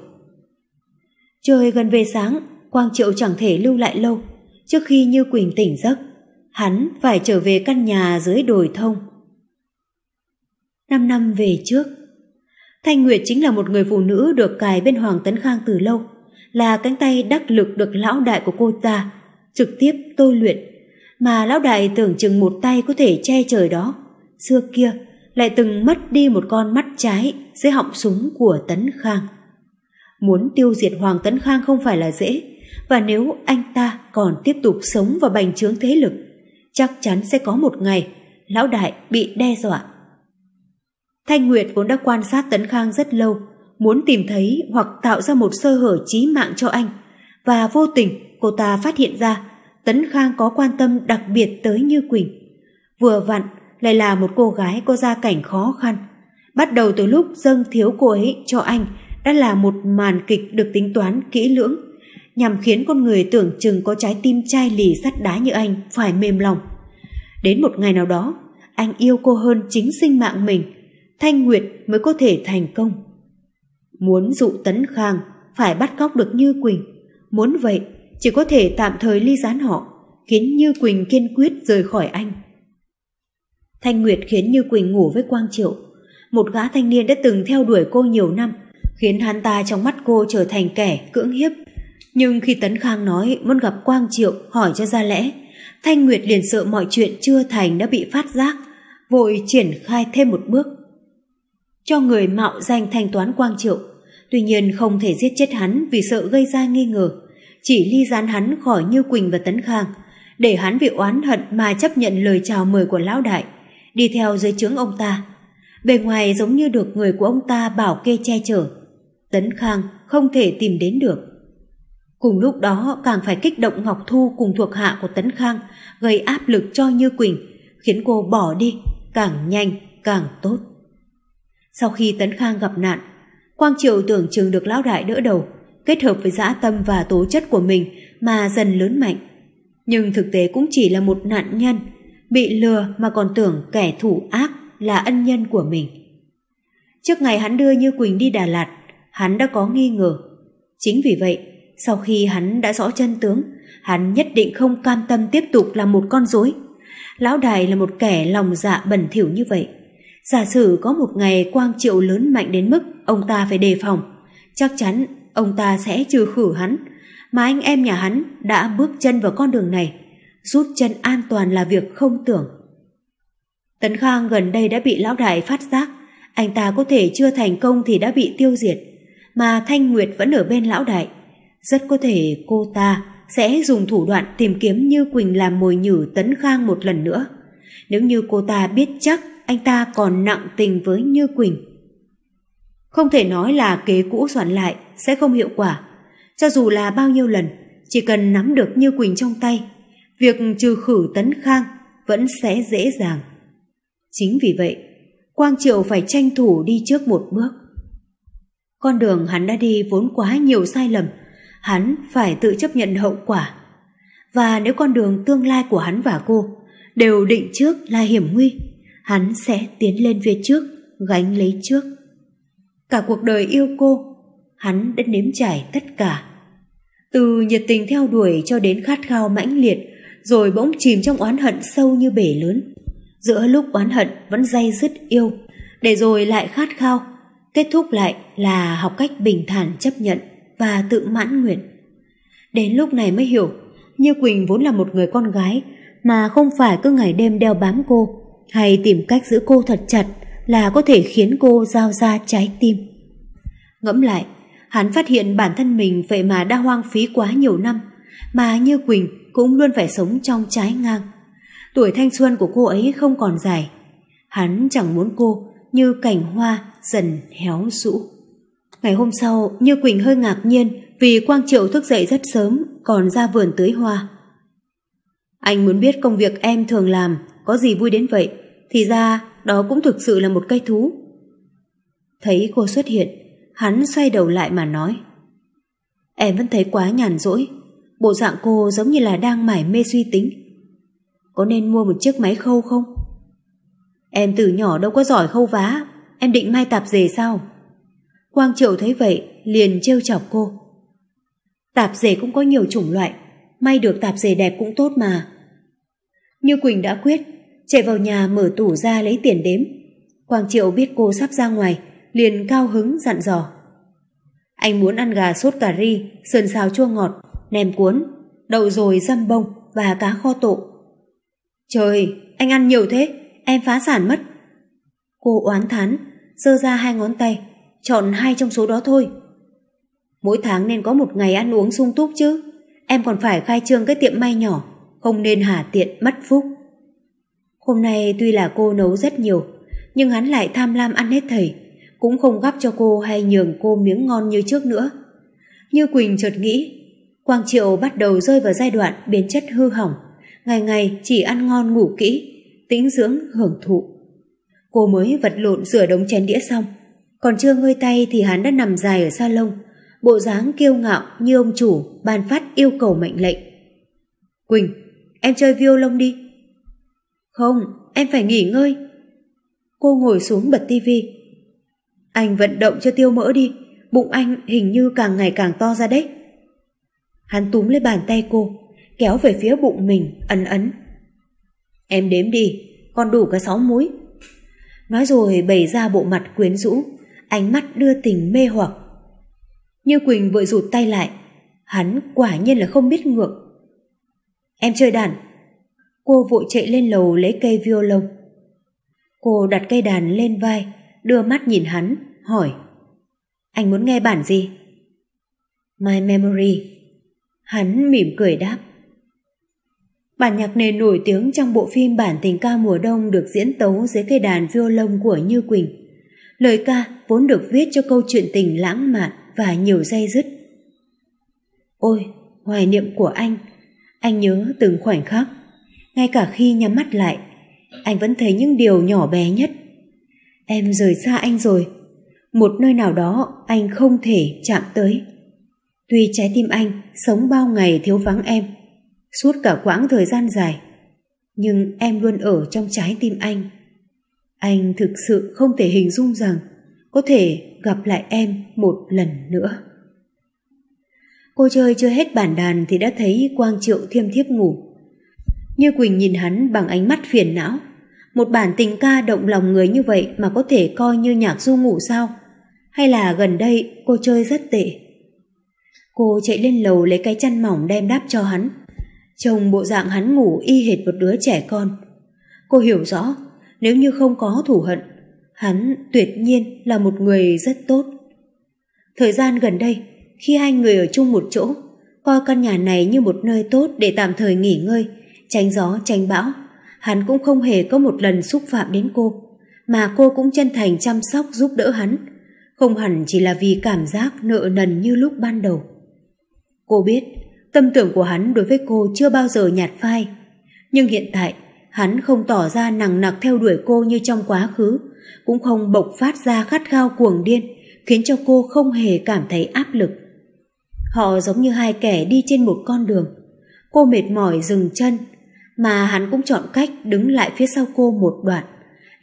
Trời gần về sáng, Quang Triệu chẳng thể lưu lại lâu. Trước khi Như Quỳnh tỉnh giấc, hắn phải trở về căn nhà dưới đồi thông. Năm năm về trước, Thanh Nguyệt chính là một người phụ nữ được cài bên Hoàng Tấn Khang từ lâu, là cánh tay đắc lực được lão đại của cô ta trực tiếp tôi luyện, mà lão đại tưởng chừng một tay có thể che trời đó. Xưa kia lại từng mất đi một con mắt trái dưới họng súng của Tấn Khang. Muốn tiêu diệt Hoàng Tấn Khang không phải là dễ, và nếu anh ta còn tiếp tục sống và bành trướng thế lực, chắc chắn sẽ có một ngày lão đại bị đe dọa. Thanh Nguyệt vốn đã quan sát Tấn Khang rất lâu, muốn tìm thấy hoặc tạo ra một sơ hở chí mạng cho anh, và vô tình cô ta phát hiện ra Tấn Khang có quan tâm đặc biệt tới Như Quỳnh. Vừa vặn lại là một cô gái có gia cảnh khó khăn. Bắt đầu từ lúc dâng thiếu cô ấy cho anh đã là một màn kịch được tính toán kỹ lưỡng, nhằm khiến con người tưởng chừng có trái tim chai lì sắt đá như anh phải mềm lòng. Đến một ngày nào đó, anh yêu cô hơn chính sinh mạng mình, Thanh Nguyệt mới có thể thành công. Muốn dụ Tấn Khang phải bắt cóc được Như Quỳnh, muốn vậy chỉ có thể tạm thời ly gián họ, khiến Như Quỳnh kiên quyết rời khỏi anh. Thanh Nguyệt khiến Như Quỳnh ngủ với Quang Triệu, một gã thanh niên đã từng theo đuổi cô nhiều năm, khiến hắn ta trong mắt cô trở thành kẻ cưỡng hiếp. Nhưng khi Tấn Khang nói muốn gặp Quang Triệu hỏi cho ra lẽ, Thanh Nguyệt liền sợ mọi chuyện chưa thành đã bị phát giác, vội triển khai thêm một bước. Cho người mạo danh thanh toán Quang Triệu, tuy nhiên không thể giết chết hắn vì sợ gây ra nghi ngờ, chỉ ly gián hắn khỏi Như Quỳnh và Tấn Khang, để hắn vì oán hận mà chấp nhận lời chào mời của lão đại, đi theo dưới trướng ông ta. Bề ngoài giống như được người của ông ta bảo kê che chở. Tấn Khang không thể tìm đến được. Cùng lúc đó càng phải kích động Ngọc Thu cùng thuộc hạ của Tấn Khang gây áp lực cho Như Quỳnh, khiến cô bỏ đi, càng nhanh càng tốt. Sau khi Tấn Khang gặp nạn, Quang Triều tưởng chừng được lão đại đỡ đầu, kết hợp với dã tâm và tố chất của mình mà dần lớn mạnh. Nhưng thực tế cũng chỉ là một nạn nhân, bị lừa mà còn tưởng kẻ thủ ác là ân nhân của mình. Trước ngày hắn đưa Như Quỳnh đi Đà Lạt, hắn đã có nghi ngờ. Chính vì vậy, sau khi hắn đã rõ chân tướng, hắn nhất định không cam tâm tiếp tục là một con rối. Lão Đài là một kẻ lòng dạ bẩn thỉu như vậy. Giả sử có một ngày quang triệu lớn mạnh đến mức ông ta phải đề phòng, chắc chắn ông ta sẽ trừ khử hắn, mà anh em nhà hắn đã bước chân vào con đường này, rút chân an toàn là việc không tưởng. Tấn Khang gần đây đã bị lão đại phát giác, anh ta có thể chưa thành công thì đã bị tiêu diệt, mà Thanh Nguyệt vẫn ở bên lão đại. Rất có thể cô ta sẽ dùng thủ đoạn tìm kiếm Như Quỳnh làm mồi nhử Tấn Khang một lần nữa. Nếu như cô ta biết chắc anh ta còn nặng tình với Như Quỳnh. Không thể nói là kế cũ soạn lại sẽ không hiệu quả. Cho dù là bao nhiêu lần, chỉ cần nắm được Như Quỳnh trong tay, việc trừ khử Tấn Khang vẫn sẽ dễ dàng. Chính vì vậy, Quang Triệu phải tranh thủ đi trước một bước. Con đường hắn đã đi vốn quá nhiều sai lầm, hắn phải tự chấp nhận hậu quả. Và nếu con đường tương lai của hắn và cô đều định trước là hiểm nguy, hắn sẽ tiến lên phía trước, gánh lấy trước. Cả cuộc đời yêu cô, hắn đã nếm trải tất cả. Từ nhiệt tình theo đuổi cho đến khát khao mãnh liệt, rồi bỗng chìm trong oán hận sâu như bể lớn. Giữa lúc oán hận vẫn day dứt yêu, để rồi lại khát khao, kết thúc lại là học cách bình thản chấp nhận và tự mãn nguyện. Đến lúc này mới hiểu, Như Quỳnh vốn là một người con gái, mà không phải cứ ngày đêm đeo bám cô, hay tìm cách giữ cô thật chặt là có thể khiến cô giao ra trái tim. Ngẫm lại, hắn phát hiện bản thân mình vậy mà đã hoang phí quá nhiều năm, mà như Quỳnh cũng luôn phải sống trong trái ngang. Tuổi thanh xuân của cô ấy không còn dài. Hắn chẳng muốn cô như cảnh hoa dần héo rũ. Ngày hôm sau, Như Quỳnh hơi ngạc nhiên vì Quang Triệu thức dậy rất sớm còn ra vườn tưới hoa. Anh muốn biết công việc em thường làm có gì vui đến vậy, thì ra đó cũng thực sự là một cây thú. Thấy cô xuất hiện, hắn xoay đầu lại mà nói. Em vẫn thấy quá nhàn rỗi, bộ dạng cô giống như là đang mải mê suy tính. Có nên mua một chiếc máy khâu không? Em từ nhỏ đâu có giỏi khâu vá, em định may tạp dề sao? Quang Triệu thấy vậy, liền trêu chọc cô. Tạp dề cũng có nhiều chủng loại, may được tạp dề đẹp cũng tốt mà. Như Quỳnh đã quyết, chạy vào nhà mở tủ ra lấy tiền đếm. Quang Triệu biết cô sắp ra ngoài, liền cao hứng dặn dò. Anh muốn ăn gà sốt cà ri, sườn xào chua ngọt, nem cuốn, đậu rồi dăm bông và cá kho tộ. Trời, anh ăn nhiều thế, em phá sản mất. Cô oán thán, giơ ra hai ngón tay, chọn hai trong số đó thôi. Mỗi tháng nên có một ngày ăn uống sung túc chứ, em còn phải khai trương cái tiệm may nhỏ, không nên hà tiện mất phúc. Hôm nay tuy là cô nấu rất nhiều, nhưng hắn lại tham lam ăn hết thầy, cũng không gắp cho cô hay nhường cô miếng ngon như trước nữa. Như Quỳnh chợt nghĩ, Quang Triệu bắt đầu rơi vào giai đoạn biến chất hư hỏng, ngày ngày chỉ ăn ngon ngủ kỹ, tĩnh dưỡng hưởng thụ. Cô mới vật lộn rửa đống chén đĩa xong, còn chưa ngơi tay thì hắn đã nằm dài ở salon, bộ dáng kiêu ngạo như ông chủ ban phát yêu cầu mệnh lệnh. Quỳnh, em chơi violon đi. Không, em phải nghỉ ngơi. Cô ngồi xuống bật tivi. Anh vận động cho tiêu mỡ đi, bụng anh hình như càng ngày càng to ra đấy. Hắn túm lấy bàn tay cô, kéo về phía bụng mình, ấn ấn. Em đếm đi, còn đủ cả sáu múi. Nói rồi bày ra bộ mặt quyến rũ, ánh mắt đưa tình mê hoặc. Như Quỳnh vội rụt tay lại, hắn quả nhiên là không biết ngược. Em chơi đàn. Cô vội chạy lên lầu lấy cây violon. Cô đặt cây đàn lên vai, đưa mắt nhìn hắn, hỏi. Anh muốn nghe bản gì? My Memory. Hắn mỉm cười đáp. Bản nhạc nền nổi tiếng trong bộ phim bản tình ca mùa đông được diễn tấu dưới cây đàn violon của Như Quỳnh. Lời ca vốn được viết cho câu chuyện tình lãng mạn và nhiều dây dứt. Ôi, hoài niệm của anh, anh nhớ từng khoảnh khắc. Ngay cả khi nhắm mắt lại, anh vẫn thấy những điều nhỏ bé nhất. Em rời xa anh rồi, một nơi nào đó anh không thể chạm tới. Tuy trái tim anh sống bao ngày thiếu vắng em, suốt cả quãng thời gian dài, nhưng em luôn ở trong trái tim anh. Anh thực sự không thể hình dung rằng có thể gặp lại em một lần nữa. Cô chơi chưa hết bản đàn thì đã thấy Quang Triệu thiêm thiếp ngủ. Như Quỳnh nhìn hắn bằng ánh mắt phiền não. Một bản tình ca động lòng người như vậy mà có thể coi như nhạc du ngủ sao? Hay là gần đây cô chơi rất tệ? Cô chạy lên lầu lấy cái chăn mỏng đem đáp cho hắn. Trông bộ dạng hắn ngủ y hệt một đứa trẻ con. Cô hiểu rõ, nếu như không có thủ hận, hắn tuyệt nhiên là một người rất tốt. Thời gian gần đây, khi hai người ở chung một chỗ, coi căn nhà này như một nơi tốt để tạm thời nghỉ ngơi, tránh gió, tránh bão, hắn cũng không hề có một lần xúc phạm đến cô, mà cô cũng chân thành chăm sóc giúp đỡ hắn, không hẳn chỉ là vì cảm giác nợ nần như lúc ban đầu. Cô biết, tâm tưởng của hắn đối với cô chưa bao giờ nhạt phai, nhưng hiện tại hắn không tỏ ra nằng nặc theo đuổi cô như trong quá khứ, cũng không bộc phát ra khát khao cuồng điên, khiến cho cô không hề cảm thấy áp lực. Họ giống như hai kẻ đi trên một con đường. Cô mệt mỏi dừng chân, mà hắn cũng chọn cách đứng lại phía sau cô một đoạn,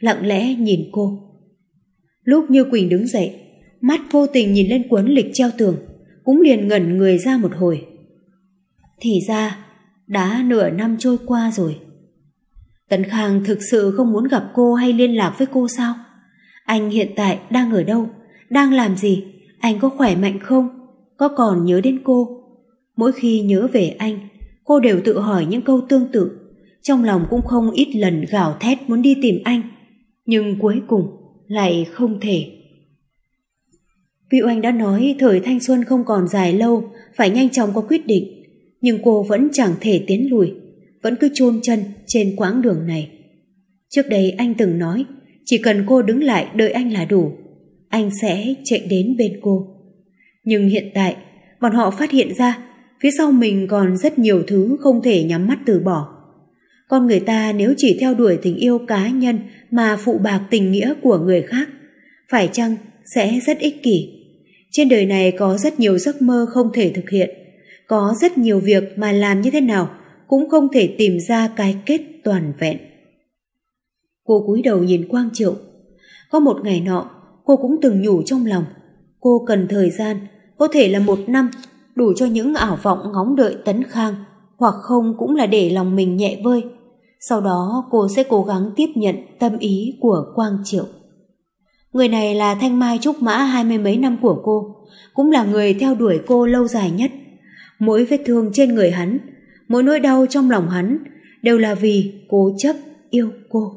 lặng lẽ nhìn cô. Lúc Như Quỳnh đứng dậy, mắt vô tình nhìn lên cuốn lịch treo tường, cũng liền ngẩn người ra một hồi. Thì ra, đã nửa năm trôi qua rồi. Tấn Khang thực sự không muốn gặp cô hay liên lạc với cô sao? Anh hiện tại đang ở đâu? Đang làm gì? Anh có khỏe mạnh không? Có còn nhớ đến cô? Mỗi khi nhớ về anh, cô đều tự hỏi những câu tương tự. Trong lòng cũng không ít lần gào thét muốn đi tìm anh, nhưng cuối cùng lại không thể. Vị Oanh đã nói thời thanh xuân không còn dài lâu, phải nhanh chóng có quyết định, nhưng cô vẫn chẳng thể tiến lùi, vẫn cứ chôn chân trên quãng đường này. Trước đây anh từng nói, chỉ cần cô đứng lại đợi anh là đủ, anh sẽ chạy đến bên cô. Nhưng hiện tại, bọn họ phát hiện ra phía sau mình còn rất nhiều thứ không thể nhắm mắt từ bỏ. Con người ta nếu chỉ theo đuổi tình yêu cá nhân mà phụ bạc tình nghĩa của người khác, phải chăng sẽ rất ích kỷ. Trên đời này có rất nhiều giấc mơ không thể thực hiện, có rất nhiều việc mà làm như thế nào cũng không thể tìm ra cái kết toàn vẹn. Cô cúi đầu nhìn Quang Triệu. Có một ngày nọ, cô cũng từng nhủ trong lòng, cô cần thời gian, có thể là một năm, đủ cho những ảo vọng ngóng đợi tấn khang, hoặc không cũng là để lòng mình nhẹ vơi. Sau đó cô sẽ cố gắng tiếp nhận tâm ý của Quang Triệu. Người này là Thanh Mai Trúc Mã hai mươi mấy năm của cô, cũng là người theo đuổi cô lâu dài nhất. Mỗi vết thương trên người hắn, mỗi nỗi đau trong lòng hắn đều là vì cố chấp yêu cô.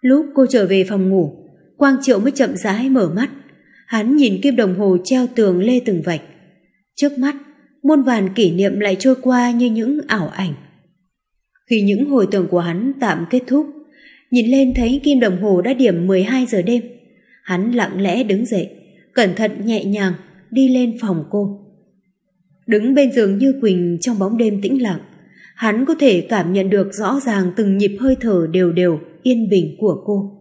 Lúc cô trở về phòng ngủ, Quang Triệu mới chậm rãi mở mắt. Hắn nhìn kim đồng hồ treo tường lê từng vạch. Trước mắt, muôn vàn kỷ niệm lại trôi qua như những ảo ảnh. Khi những hồi tưởng của hắn tạm kết thúc, nhìn lên thấy kim đồng hồ đã điểm 12 giờ đêm. Hắn lặng lẽ đứng dậy, cẩn thận nhẹ nhàng đi lên phòng cô. Đứng bên giường Như Quỳnh trong bóng đêm tĩnh lặng, hắn có thể cảm nhận được rõ ràng từng nhịp hơi thở đều đều, yên bình của cô.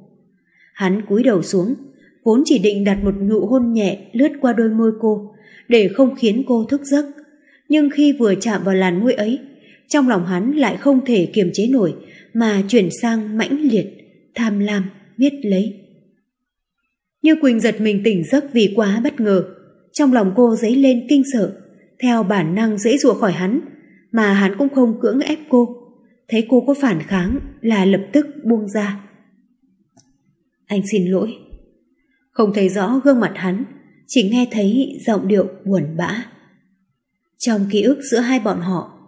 Hắn cúi đầu xuống, vốn chỉ định đặt một nụ hôn nhẹ lướt qua đôi môi cô, để không khiến cô thức giấc. Nhưng khi vừa chạm vào làn môi ấy, trong lòng hắn lại không thể kiềm chế nổi mà chuyển sang mãnh liệt, tham lam, biết lấy. Như Quỳnh giật mình tỉnh giấc vì quá bất ngờ, trong lòng cô dấy lên kinh sợ, theo bản năng dễ dụa khỏi hắn, mà hắn cũng không cưỡng ép cô. Thấy cô có phản kháng là lập tức buông ra. Anh xin lỗi. Không thấy rõ gương mặt hắn, chỉ nghe thấy giọng điệu buồn bã. Trong ký ức giữa hai bọn họ,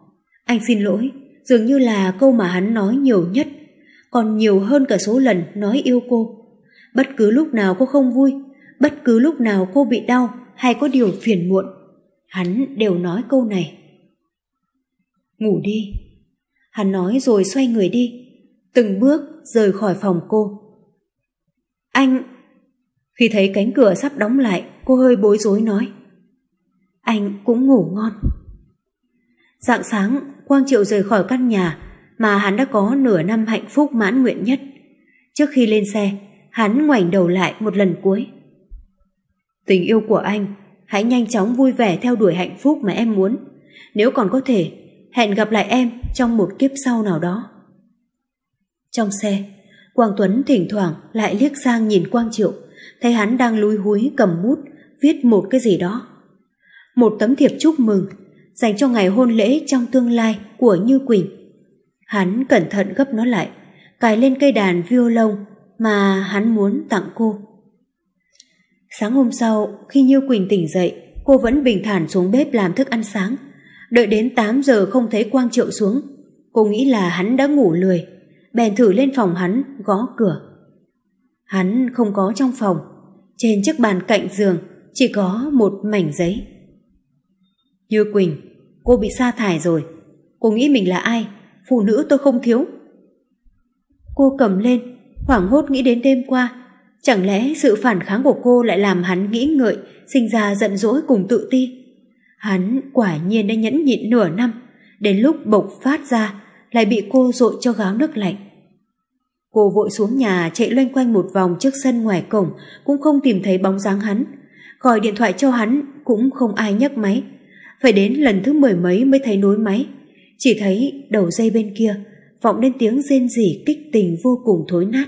anh xin lỗi dường như là câu mà hắn nói nhiều nhất, còn nhiều hơn cả số lần nói yêu cô. Bất cứ lúc nào cô không vui, bất cứ lúc nào cô bị đau hay có điều phiền muộn, hắn đều nói câu này. Ngủ đi. Hắn nói rồi xoay người đi, từng bước rời khỏi phòng cô. Anh... Khi thấy cánh cửa sắp đóng lại, cô hơi bối rối nói. Anh cũng ngủ ngon. Dạng sáng, Quang Triệu rời khỏi căn nhà mà hắn đã có nửa năm hạnh phúc mãn nguyện nhất. Trước khi lên xe, hắn ngoảnh đầu lại một lần cuối. Tình yêu của anh, hãy nhanh chóng vui vẻ theo đuổi hạnh phúc mà em muốn. Nếu còn có thể, hẹn gặp lại em trong một kiếp sau nào đó. Trong xe, Quang Tuấn thỉnh thoảng lại liếc sang nhìn Quang Triệu, thấy hắn đang lúi húi cầm bút, viết một cái gì đó. Một tấm thiệp chúc mừng, dành cho ngày hôn lễ trong tương lai của Như Quỳnh. Hắn cẩn thận gấp nó lại, cài lên cây đàn violon mà hắn muốn tặng cô. Sáng hôm sau, khi Như Quỳnh tỉnh dậy, cô vẫn bình thản xuống bếp làm thức ăn sáng. Đợi đến 8 giờ không thấy Quang Triệu xuống, cô nghĩ là hắn đã ngủ lười, bèn thử lên phòng hắn gõ cửa. Hắn không có trong phòng, trên chiếc bàn cạnh giường chỉ có một mảnh giấy. Như Quỳnh, cô bị sa thải rồi. Cô nghĩ mình là ai? Phụ nữ tôi không thiếu. Cô cầm lên, hoảng hốt nghĩ đến đêm qua. Chẳng lẽ sự phản kháng của cô lại làm hắn nghĩ ngợi, sinh ra giận dỗi cùng tự ti? Hắn quả nhiên đã nhẫn nhịn nửa năm, đến lúc bộc phát ra lại bị cô dội cho gáo nước lạnh. Cô vội xuống nhà chạy loanh quanh một vòng trước sân ngoài cổng cũng không tìm thấy bóng dáng hắn. Gọi điện thoại cho hắn cũng không ai nhấc máy. Phải đến lần thứ mười mấy mới thấy nối máy. Chỉ thấy đầu dây bên kia vọng lên tiếng rên rỉ kích tình vô cùng thối nát.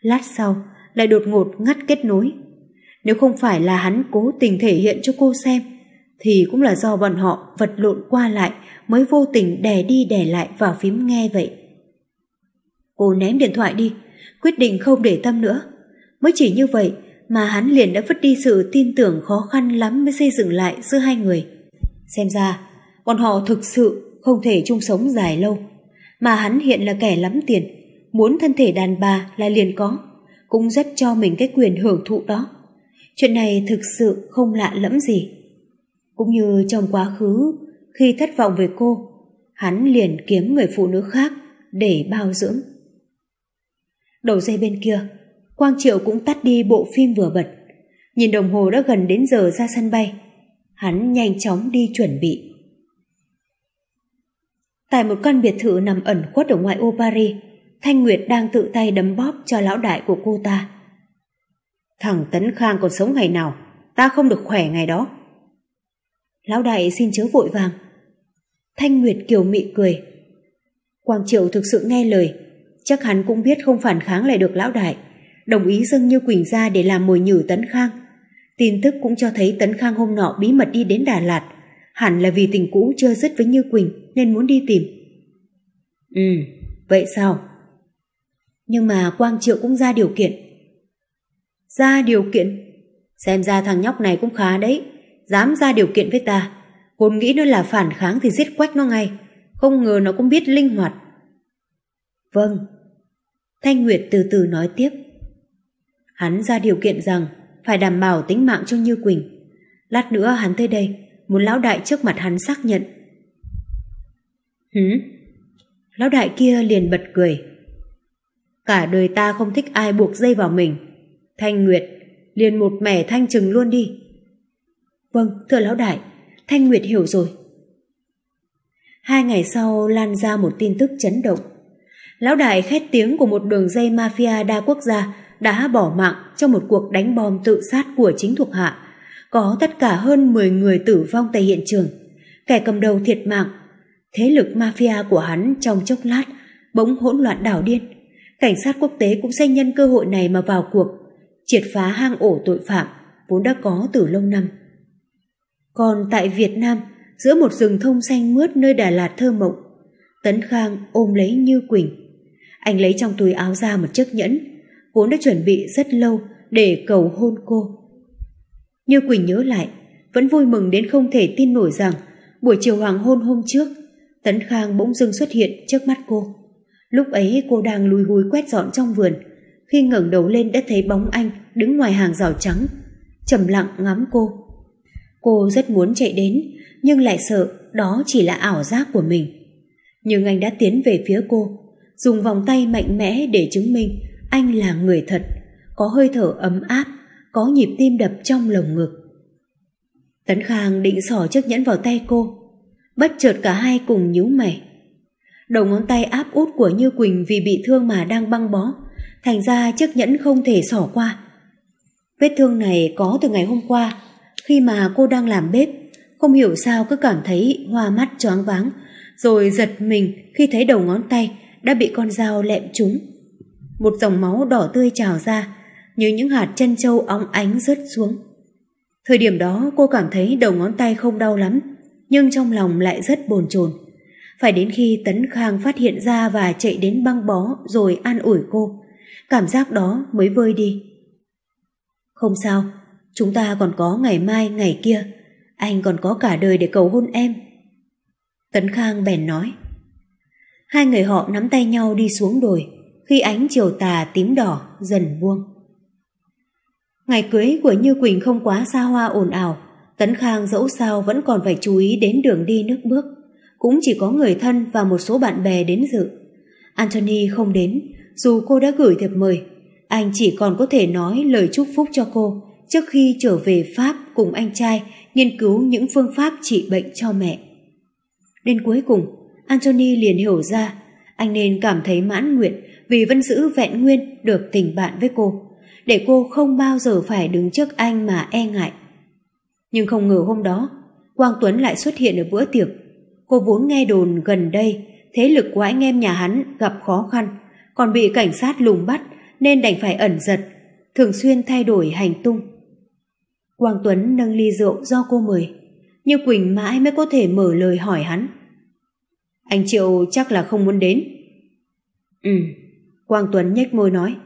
Lát sau lại đột ngột ngắt kết nối. Nếu không phải là hắn cố tình thể hiện cho cô xem thì cũng là do bọn họ vật lộn qua lại mới vô tình đè đi đè lại vào phím nghe vậy. Cô ném điện thoại đi, quyết định không để tâm nữa. Mới chỉ như vậy mà hắn liền đã vứt đi sự tin tưởng khó khăn lắm mới xây dựng lại giữa hai người. Xem ra, bọn họ thực sự không thể chung sống dài lâu. Mà hắn hiện là kẻ lắm tiền, muốn thân thể đàn bà là liền có, cũng rất cho mình cái quyền hưởng thụ đó. Chuyện này thực sự không lạ lẫm gì. Cũng như trong quá khứ, khi thất vọng về cô, hắn liền kiếm người phụ nữ khác để bao dưỡng. Đầu dây bên kia, Quang Triệu cũng tắt đi bộ phim vừa bật. Nhìn đồng hồ đã gần đến giờ ra sân bay. Hắn nhanh chóng đi chuẩn bị. Tại một căn biệt thự nằm ẩn khuất ở ngoại ô Paris, Thanh Nguyệt đang tự tay đấm bóp cho lão đại của cô ta. Thằng Tấn Khang còn sống ngày nào, ta không được khỏe ngày đó. Lão đại xin chớ vội vàng. Thanh Nguyệt kiều mị cười. Quang Triệu thực sự nghe lời, chắc hắn cũng biết không phản kháng lại được lão đại, đồng ý dâng Như Quỳnh ra để làm mồi nhử Tấn Khang. Tin tức cũng cho thấy Tấn Khang hôm nọ bí mật đi đến Đà Lạt, hẳn là vì tình cũ chưa dứt với Như Quỳnh nên muốn đi tìm. Ừ, vậy sao? Nhưng mà Quang Triệu cũng ra điều kiện. Ra điều kiện? Xem ra thằng nhóc này cũng khá đấy, dám ra điều kiện với ta. Vốn nghĩ nó là phản kháng thì giết quách nó ngay, không ngờ nó cũng biết linh hoạt. Vâng. Thanh Nguyệt từ từ nói tiếp. Hắn ra điều kiện rằng phải đảm bảo tính mạng cho Như Quỳnh. Lát nữa hắn tới đây, muốn lão đại trước mặt hắn xác nhận. Hứ? Lão đại kia liền bật cười. Cả đời ta không thích ai buộc dây vào mình. Thanh Nguyệt, liền một mẻ thanh trừng luôn đi. Vâng, thưa lão đại, Thanh Nguyệt hiểu rồi. Hai ngày sau lan ra một tin tức chấn động. Lão đại khét tiếng của một đường dây mafia đa quốc gia đã bỏ mạng trong một cuộc đánh bom tự sát của chính thuộc hạ. Có tất cả hơn 10 người tử vong tại hiện trường. Kẻ cầm đầu thiệt mạng. Thế lực mafia của hắn trong chốc lát bỗng hỗn loạn đảo điên. Cảnh sát quốc tế cũng sẽ nhân cơ hội này mà vào cuộc, triệt phá hang ổ tội phạm vốn đã có từ lâu năm. Còn tại Việt Nam, giữa một rừng thông xanh mướt nơi Đà Lạt thơ mộng, Tấn Khang ôm lấy Như Quỳnh. Anh lấy trong túi áo ra một chiếc nhẫn, vốn đã chuẩn bị rất lâu để cầu hôn cô. Như Quỳnh nhớ lại, vẫn vui mừng đến không thể tin nổi rằng buổi chiều hoàng hôn hôm trước, Tấn Khang bỗng dưng xuất hiện trước mắt cô. Lúc ấy cô đang lùi húi quét dọn trong vườn, khi ngẩng đầu lên đã thấy bóng anh đứng ngoài hàng rào trắng, trầm lặng ngắm cô. Cô rất muốn chạy đến, nhưng lại sợ đó chỉ là ảo giác của mình. Nhưng anh đã tiến về phía cô, dùng vòng tay mạnh mẽ để chứng minh anh là người thật, có hơi thở ấm áp, có nhịp tim đập trong lồng ngực. Tấn Khang định xỏ chiếc nhẫn vào tay cô, bất chợt cả hai cùng nhíu mày. Đầu ngón tay áp út của Như Quỳnh vì bị thương mà đang băng bó, thành ra chiếc nhẫn không thể xỏ qua. Vết thương này có từ ngày hôm qua, khi mà cô đang làm bếp, không hiểu sao cứ cảm thấy hoa mắt choáng váng, rồi giật mình khi thấy đầu ngón tay đã bị con dao lẹm trúng. Một dòng máu đỏ tươi trào ra, như những hạt chân châu óng ánh rớt xuống. Thời điểm đó cô cảm thấy đầu ngón tay không đau lắm, nhưng trong lòng lại rất bồn chồn. Phải đến khi Tấn Khang phát hiện ra và chạy đến băng bó rồi an ủi cô, cảm giác đó mới vơi đi. Không sao, chúng ta còn có ngày mai ngày kia, anh còn có cả đời để cầu hôn em. Tấn Khang bèn nói. Hai người họ nắm tay nhau đi xuống đồi, khi ánh chiều tà tím đỏ dần buông. Ngày cưới của Như Quỳnh không quá xa hoa ồn ào, Tấn Khang dẫu sao vẫn còn phải chú ý đến đường đi nước bước, cũng chỉ có người thân và một số bạn bè đến dự. Anthony không đến, dù cô đã gửi thiệp mời, anh chỉ còn có thể nói lời chúc phúc cho cô trước khi trở về Pháp cùng anh trai nghiên cứu những phương pháp trị bệnh cho mẹ. Đến cuối cùng, Anthony liền hiểu ra anh nên cảm thấy mãn nguyện vì vẫn giữ vẹn nguyên được tình bạn với cô, để cô không bao giờ phải đứng trước anh mà e ngại. Nhưng không ngờ hôm đó, Quang Tuấn lại xuất hiện ở bữa tiệc. Cô vốn nghe đồn gần đây thế lực của anh em nhà hắn gặp khó khăn, còn bị cảnh sát lùng bắt nên đành phải ẩn giật, thường xuyên thay đổi hành tung. Quang Tuấn nâng ly rượu do cô mời, nhưng Quỳnh mãi mới có thể mở lời hỏi hắn. Anh Triệu chắc là không muốn đến. Ừ, Quang Tuấn nhếch môi nói.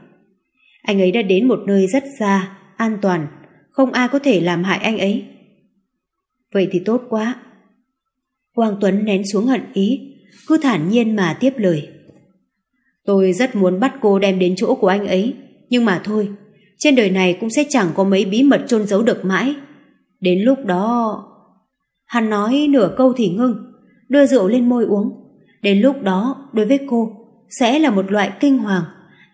Anh ấy đã đến một nơi rất xa, an toàn, không ai có thể làm hại anh ấy. Vậy thì tốt quá. Quang Tuấn nén xuống hận ý, cứ thản nhiên mà tiếp lời. Tôi rất muốn bắt cô đem đến chỗ của anh ấy, nhưng mà thôi, trên đời này cũng sẽ chẳng có mấy bí mật chôn giấu được mãi. Đến lúc đó... Hắn nói nửa câu thì ngưng, đưa rượu lên môi uống. Đến lúc đó, đối với cô, sẽ là một loại kinh hoàng,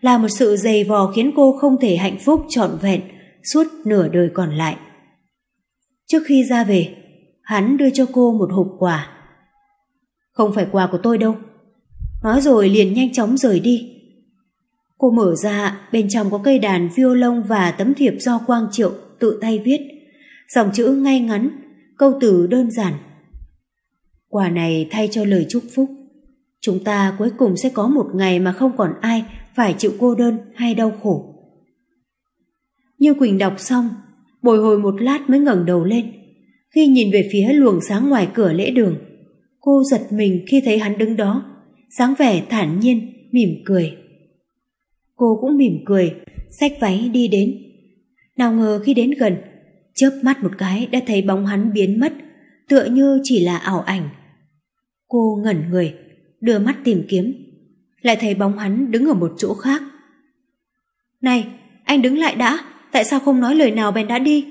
là một sự dày vò khiến cô không thể hạnh phúc trọn vẹn suốt nửa đời còn lại. Trước khi ra về, hắn đưa cho cô một hộp quà. Không phải quà của tôi đâu. Nói rồi liền nhanh chóng rời đi. Cô mở ra, bên trong có cây đàn violon và tấm thiệp do Quang Triệu tự tay viết. Dòng chữ ngay ngắn, câu từ đơn giản. Quà này thay cho lời chúc phúc. Chúng ta cuối cùng sẽ có một ngày mà không còn ai phải chịu cô đơn hay đau khổ. Như Quỳnh đọc xong, bồi hồi một lát mới ngẩng đầu lên. Khi nhìn về phía luồng sáng ngoài cửa lễ đường, cô giật mình khi thấy hắn đứng đó, sáng vẻ thản nhiên, mỉm cười. Cô cũng mỉm cười, xách váy đi đến. Nào ngờ khi đến gần, chớp mắt một cái đã thấy bóng hắn biến mất, tựa như chỉ là ảo ảnh. Cô ngẩn người, đưa mắt tìm kiếm, lại thấy bóng hắn đứng ở một chỗ khác. Này, anh đứng lại đã, tại sao không nói lời nào bèn đã đi?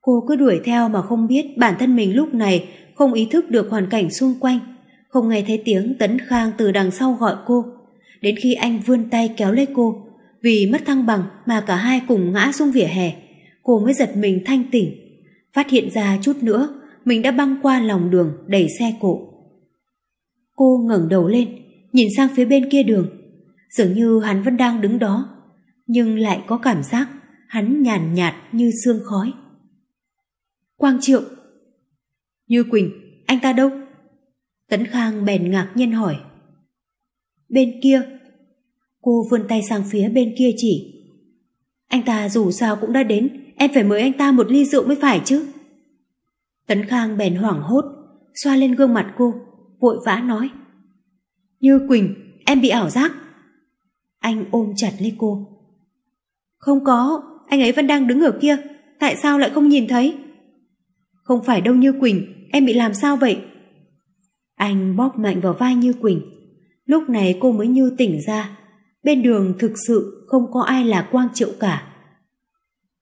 Cô cứ đuổi theo mà không biết bản thân mình lúc này không ý thức được hoàn cảnh xung quanh, không nghe thấy tiếng Tấn Khang từ đằng sau gọi cô. Đến khi anh vươn tay kéo lấy cô, vì mất thăng bằng mà cả hai cùng ngã xuống vỉa hè, cô mới giật mình thanh tỉnh, phát hiện ra chút nữa mình đã băng qua lòng đường đẩy xe cộ. Cô ngẩng đầu lên, nhìn sang phía bên kia đường, dường như hắn vẫn đang đứng đó, nhưng lại có cảm giác hắn nhàn nhạt như sương khói. Quang Triệu Như Quỳnh, anh ta đâu? Tấn Khang bèn ngạc nhiên hỏi. Bên kia. Cô vươn tay sang phía bên kia chỉ. Anh ta dù sao cũng đã đến, em phải mời anh ta một ly rượu mới phải chứ. Tấn Khang bèn hoảng hốt, xoa lên gương mặt cô, vội vã nói. Như Quỳnh, em bị ảo giác. Anh ôm chặt lấy cô. Không có, anh ấy vẫn đang đứng ở kia, tại sao lại không nhìn thấy? Không phải đâu Như Quỳnh, em bị làm sao vậy? Anh bóp mạnh vào vai Như Quỳnh. Lúc này cô mới như tỉnh ra. Bên đường thực sự không có ai là Quang Triệu cả.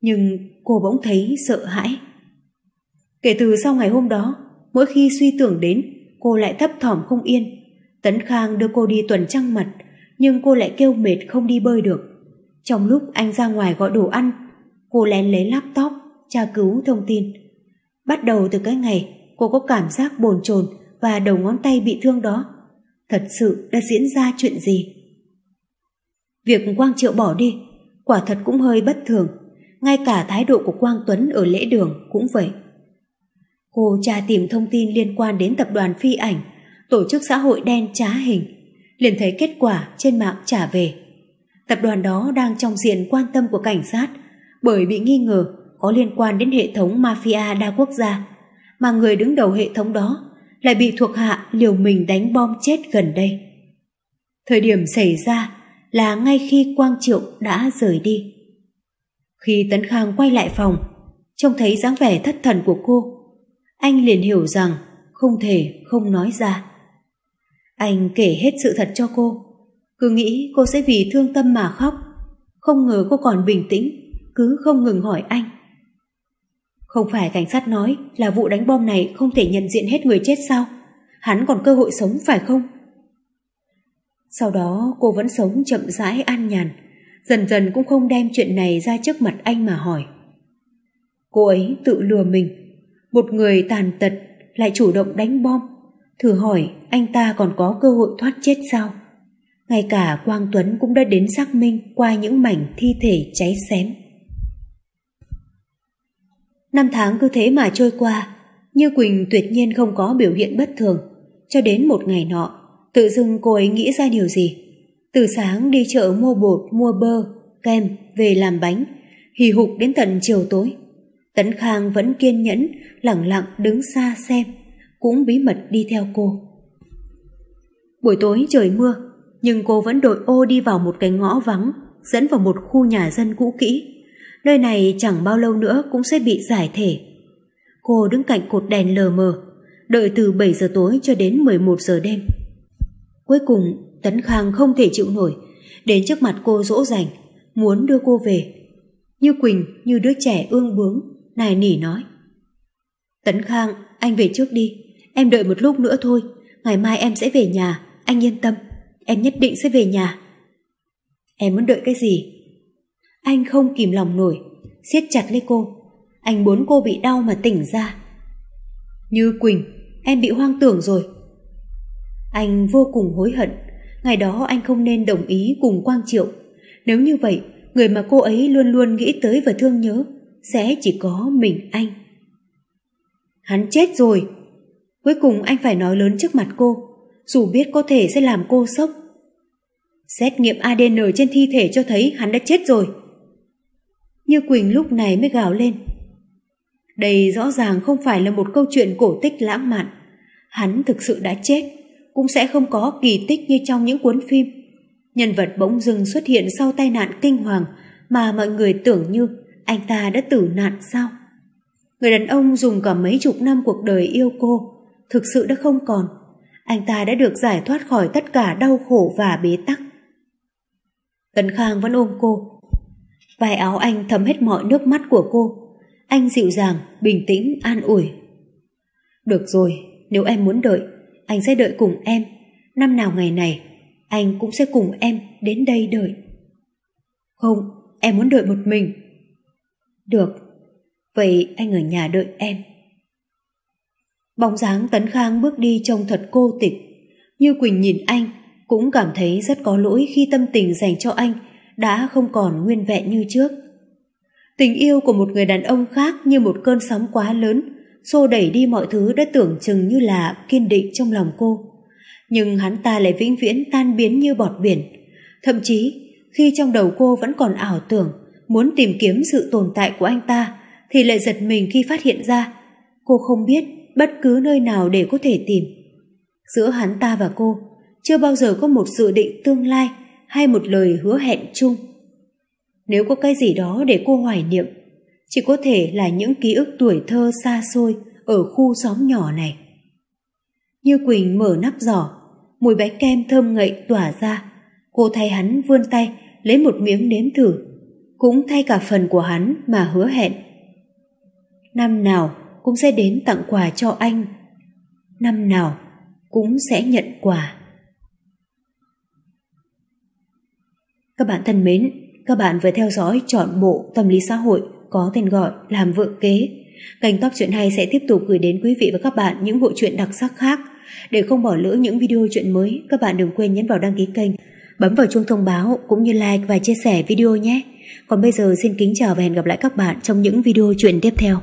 Nhưng cô bỗng thấy sợ hãi. Kể từ sau ngày hôm đó, mỗi khi suy tưởng đến, cô lại thấp thỏm không yên. Tấn Khang đưa cô đi tuần trăng mật, nhưng cô lại kêu mệt không đi bơi được. Trong lúc anh ra ngoài gọi đồ ăn, cô lén lấy laptop, tra cứu thông tin. Bắt đầu từ cái ngày cô có cảm giác bồn chồn và đầu ngón tay bị thương đó. Thật sự đã diễn ra chuyện gì? Việc Quang Triệu bỏ đi, quả thật cũng hơi bất thường. Ngay cả thái độ của Quang Tuấn ở lễ đường cũng vậy. Cô tra tìm thông tin liên quan đến tập đoàn phi ảnh, tổ chức xã hội đen trá hình, liền thấy kết quả trên mạng trả về. Tập đoàn đó đang trong diện quan tâm của cảnh sát bởi bị nghi ngờ có liên quan đến hệ thống mafia đa quốc gia, mà người đứng đầu hệ thống đó lại bị thuộc hạ liều mình đánh bom chết gần đây. Thời điểm xảy ra là ngay khi Quang Triệu đã rời đi. Khi Tấn Khang quay lại phòng, trông thấy dáng vẻ thất thần của cô, anh liền hiểu rằng không thể không nói ra. Anh kể hết sự thật cho cô, cứ nghĩ cô sẽ vì thương tâm mà khóc, không ngờ cô còn bình tĩnh, cứ không ngừng hỏi anh. Không phải cảnh sát nói là vụ đánh bom này không thể nhận diện hết người chết sao? Hắn còn cơ hội sống phải không? Sau đó cô vẫn sống chậm rãi an nhàn, dần dần cũng không đem chuyện này ra trước mặt anh mà hỏi. Cô ấy tự lừa mình, một người tàn tật lại chủ động đánh bom, thử hỏi anh ta còn có cơ hội thoát chết sao? Ngay cả Quang Tuấn cũng đã đến xác minh qua những mảnh thi thể cháy xém. Năm tháng cứ thế mà trôi qua, Như Quỳnh tuyệt nhiên không có biểu hiện bất thường, cho đến một ngày nọ, tự dưng cô ấy nghĩ ra điều gì. Từ sáng đi chợ mua bột, mua bơ, kem, về làm bánh, hì hục đến tận chiều tối. Tấn Khang vẫn kiên nhẫn, lặng lặng đứng xa xem, cũng bí mật đi theo cô. Buổi tối trời mưa, nhưng cô vẫn đội ô đi vào một cái ngõ vắng, dẫn vào một khu nhà dân cũ kỹ nơi này chẳng bao lâu nữa cũng sẽ bị giải thể. Cô đứng cạnh cột đèn lờ mờ, đợi từ 7 giờ tối cho đến 11 giờ đêm. Cuối cùng, Tấn Khang không thể chịu nổi, đến trước mặt cô dỗ dành, muốn đưa cô về. Như Quỳnh như đứa trẻ ương bướng, nài nỉ nói. Tấn Khang, anh về trước đi, em đợi một lúc nữa thôi, ngày mai em sẽ về nhà, anh yên tâm, em nhất định sẽ về nhà. Em muốn đợi cái gì? Anh không kìm lòng nổi, siết chặt lấy cô. Anh muốn cô bị đau mà tỉnh ra. Như Quỳnh, em bị hoang tưởng rồi. Anh vô cùng hối hận, ngày đó anh không nên đồng ý cùng Quang Triệu. Nếu như vậy, người mà cô ấy luôn luôn nghĩ tới và thương nhớ sẽ chỉ có mình anh. Hắn chết rồi. Cuối cùng anh phải nói lớn trước mặt cô, dù biết có thể sẽ làm cô sốc. Xét nghiệm ADN trên thi thể cho thấy hắn đã chết rồi. Như Quỳnh lúc này mới gào lên. Đây rõ ràng không phải là một câu chuyện cổ tích lãng mạn. Hắn thực sự đã chết, cũng sẽ không có kỳ tích như trong những cuốn phim. Nhân vật bỗng dưng xuất hiện sau tai nạn kinh hoàng mà mọi người tưởng như anh ta đã tử nạn sao? Người đàn ông dùng cả mấy chục năm cuộc đời yêu cô, thực sự đã không còn. Anh ta đã được giải thoát khỏi tất cả đau khổ và bế tắc. Tấn Khang vẫn ôm cô. vài áo anh thấm hết mọi nước mắt của cô. Anh dịu dàng, bình tĩnh, an ủi. Được rồi, nếu em muốn đợi, anh sẽ đợi cùng em. Năm nào ngày này, anh cũng sẽ cùng em đến đây đợi. Không, em muốn đợi một mình. Được, vậy anh ở nhà đợi em. Bóng dáng Tấn Khang bước đi trông thật cô tịch. Như Quỳnh nhìn anh, cũng cảm thấy rất có lỗi khi tâm tình dành cho anh đã không còn nguyên vẹn như trước. Tình yêu của một người đàn ông khác như một cơn sóng quá lớn, xô đẩy đi mọi thứ đã tưởng chừng như là kiên định trong lòng cô. Nhưng hắn ta lại vĩnh viễn tan biến như bọt biển. Thậm chí, khi trong đầu cô vẫn còn ảo tưởng muốn tìm kiếm sự tồn tại của anh ta, thì lại giật mình khi phát hiện ra cô không biết bất cứ nơi nào để có thể tìm. Giữa hắn ta và cô, chưa bao giờ có một dự định tương lai hay một lời hứa hẹn chung. Nếu có cái gì đó để cô hoài niệm, chỉ có thể là những ký ức tuổi thơ xa xôi ở khu xóm nhỏ này. Như Quỳnh mở nắp giỏ, mùi bánh kem thơm ngậy tỏa ra. Cô thay hắn vươn tay, lấy một miếng nếm thử, cũng thay cả phần của hắn mà hứa hẹn. Năm nào cũng sẽ đến tặng quà cho anh. Năm nào cũng sẽ nhận quà. Các bạn thân mến, các bạn vừa theo dõi chọn bộ tâm lý xã hội có tên gọi Làm vợ kế. Kênh Top Chuyện Hay sẽ tiếp tục gửi đến quý vị và các bạn những bộ truyện đặc sắc khác. Để không bỏ lỡ những video chuyện mới, các bạn đừng quên nhấn vào đăng ký kênh, bấm vào chuông thông báo cũng như like và chia sẻ video nhé. Còn bây giờ xin kính chào và hẹn gặp lại các bạn trong những video chuyện tiếp theo.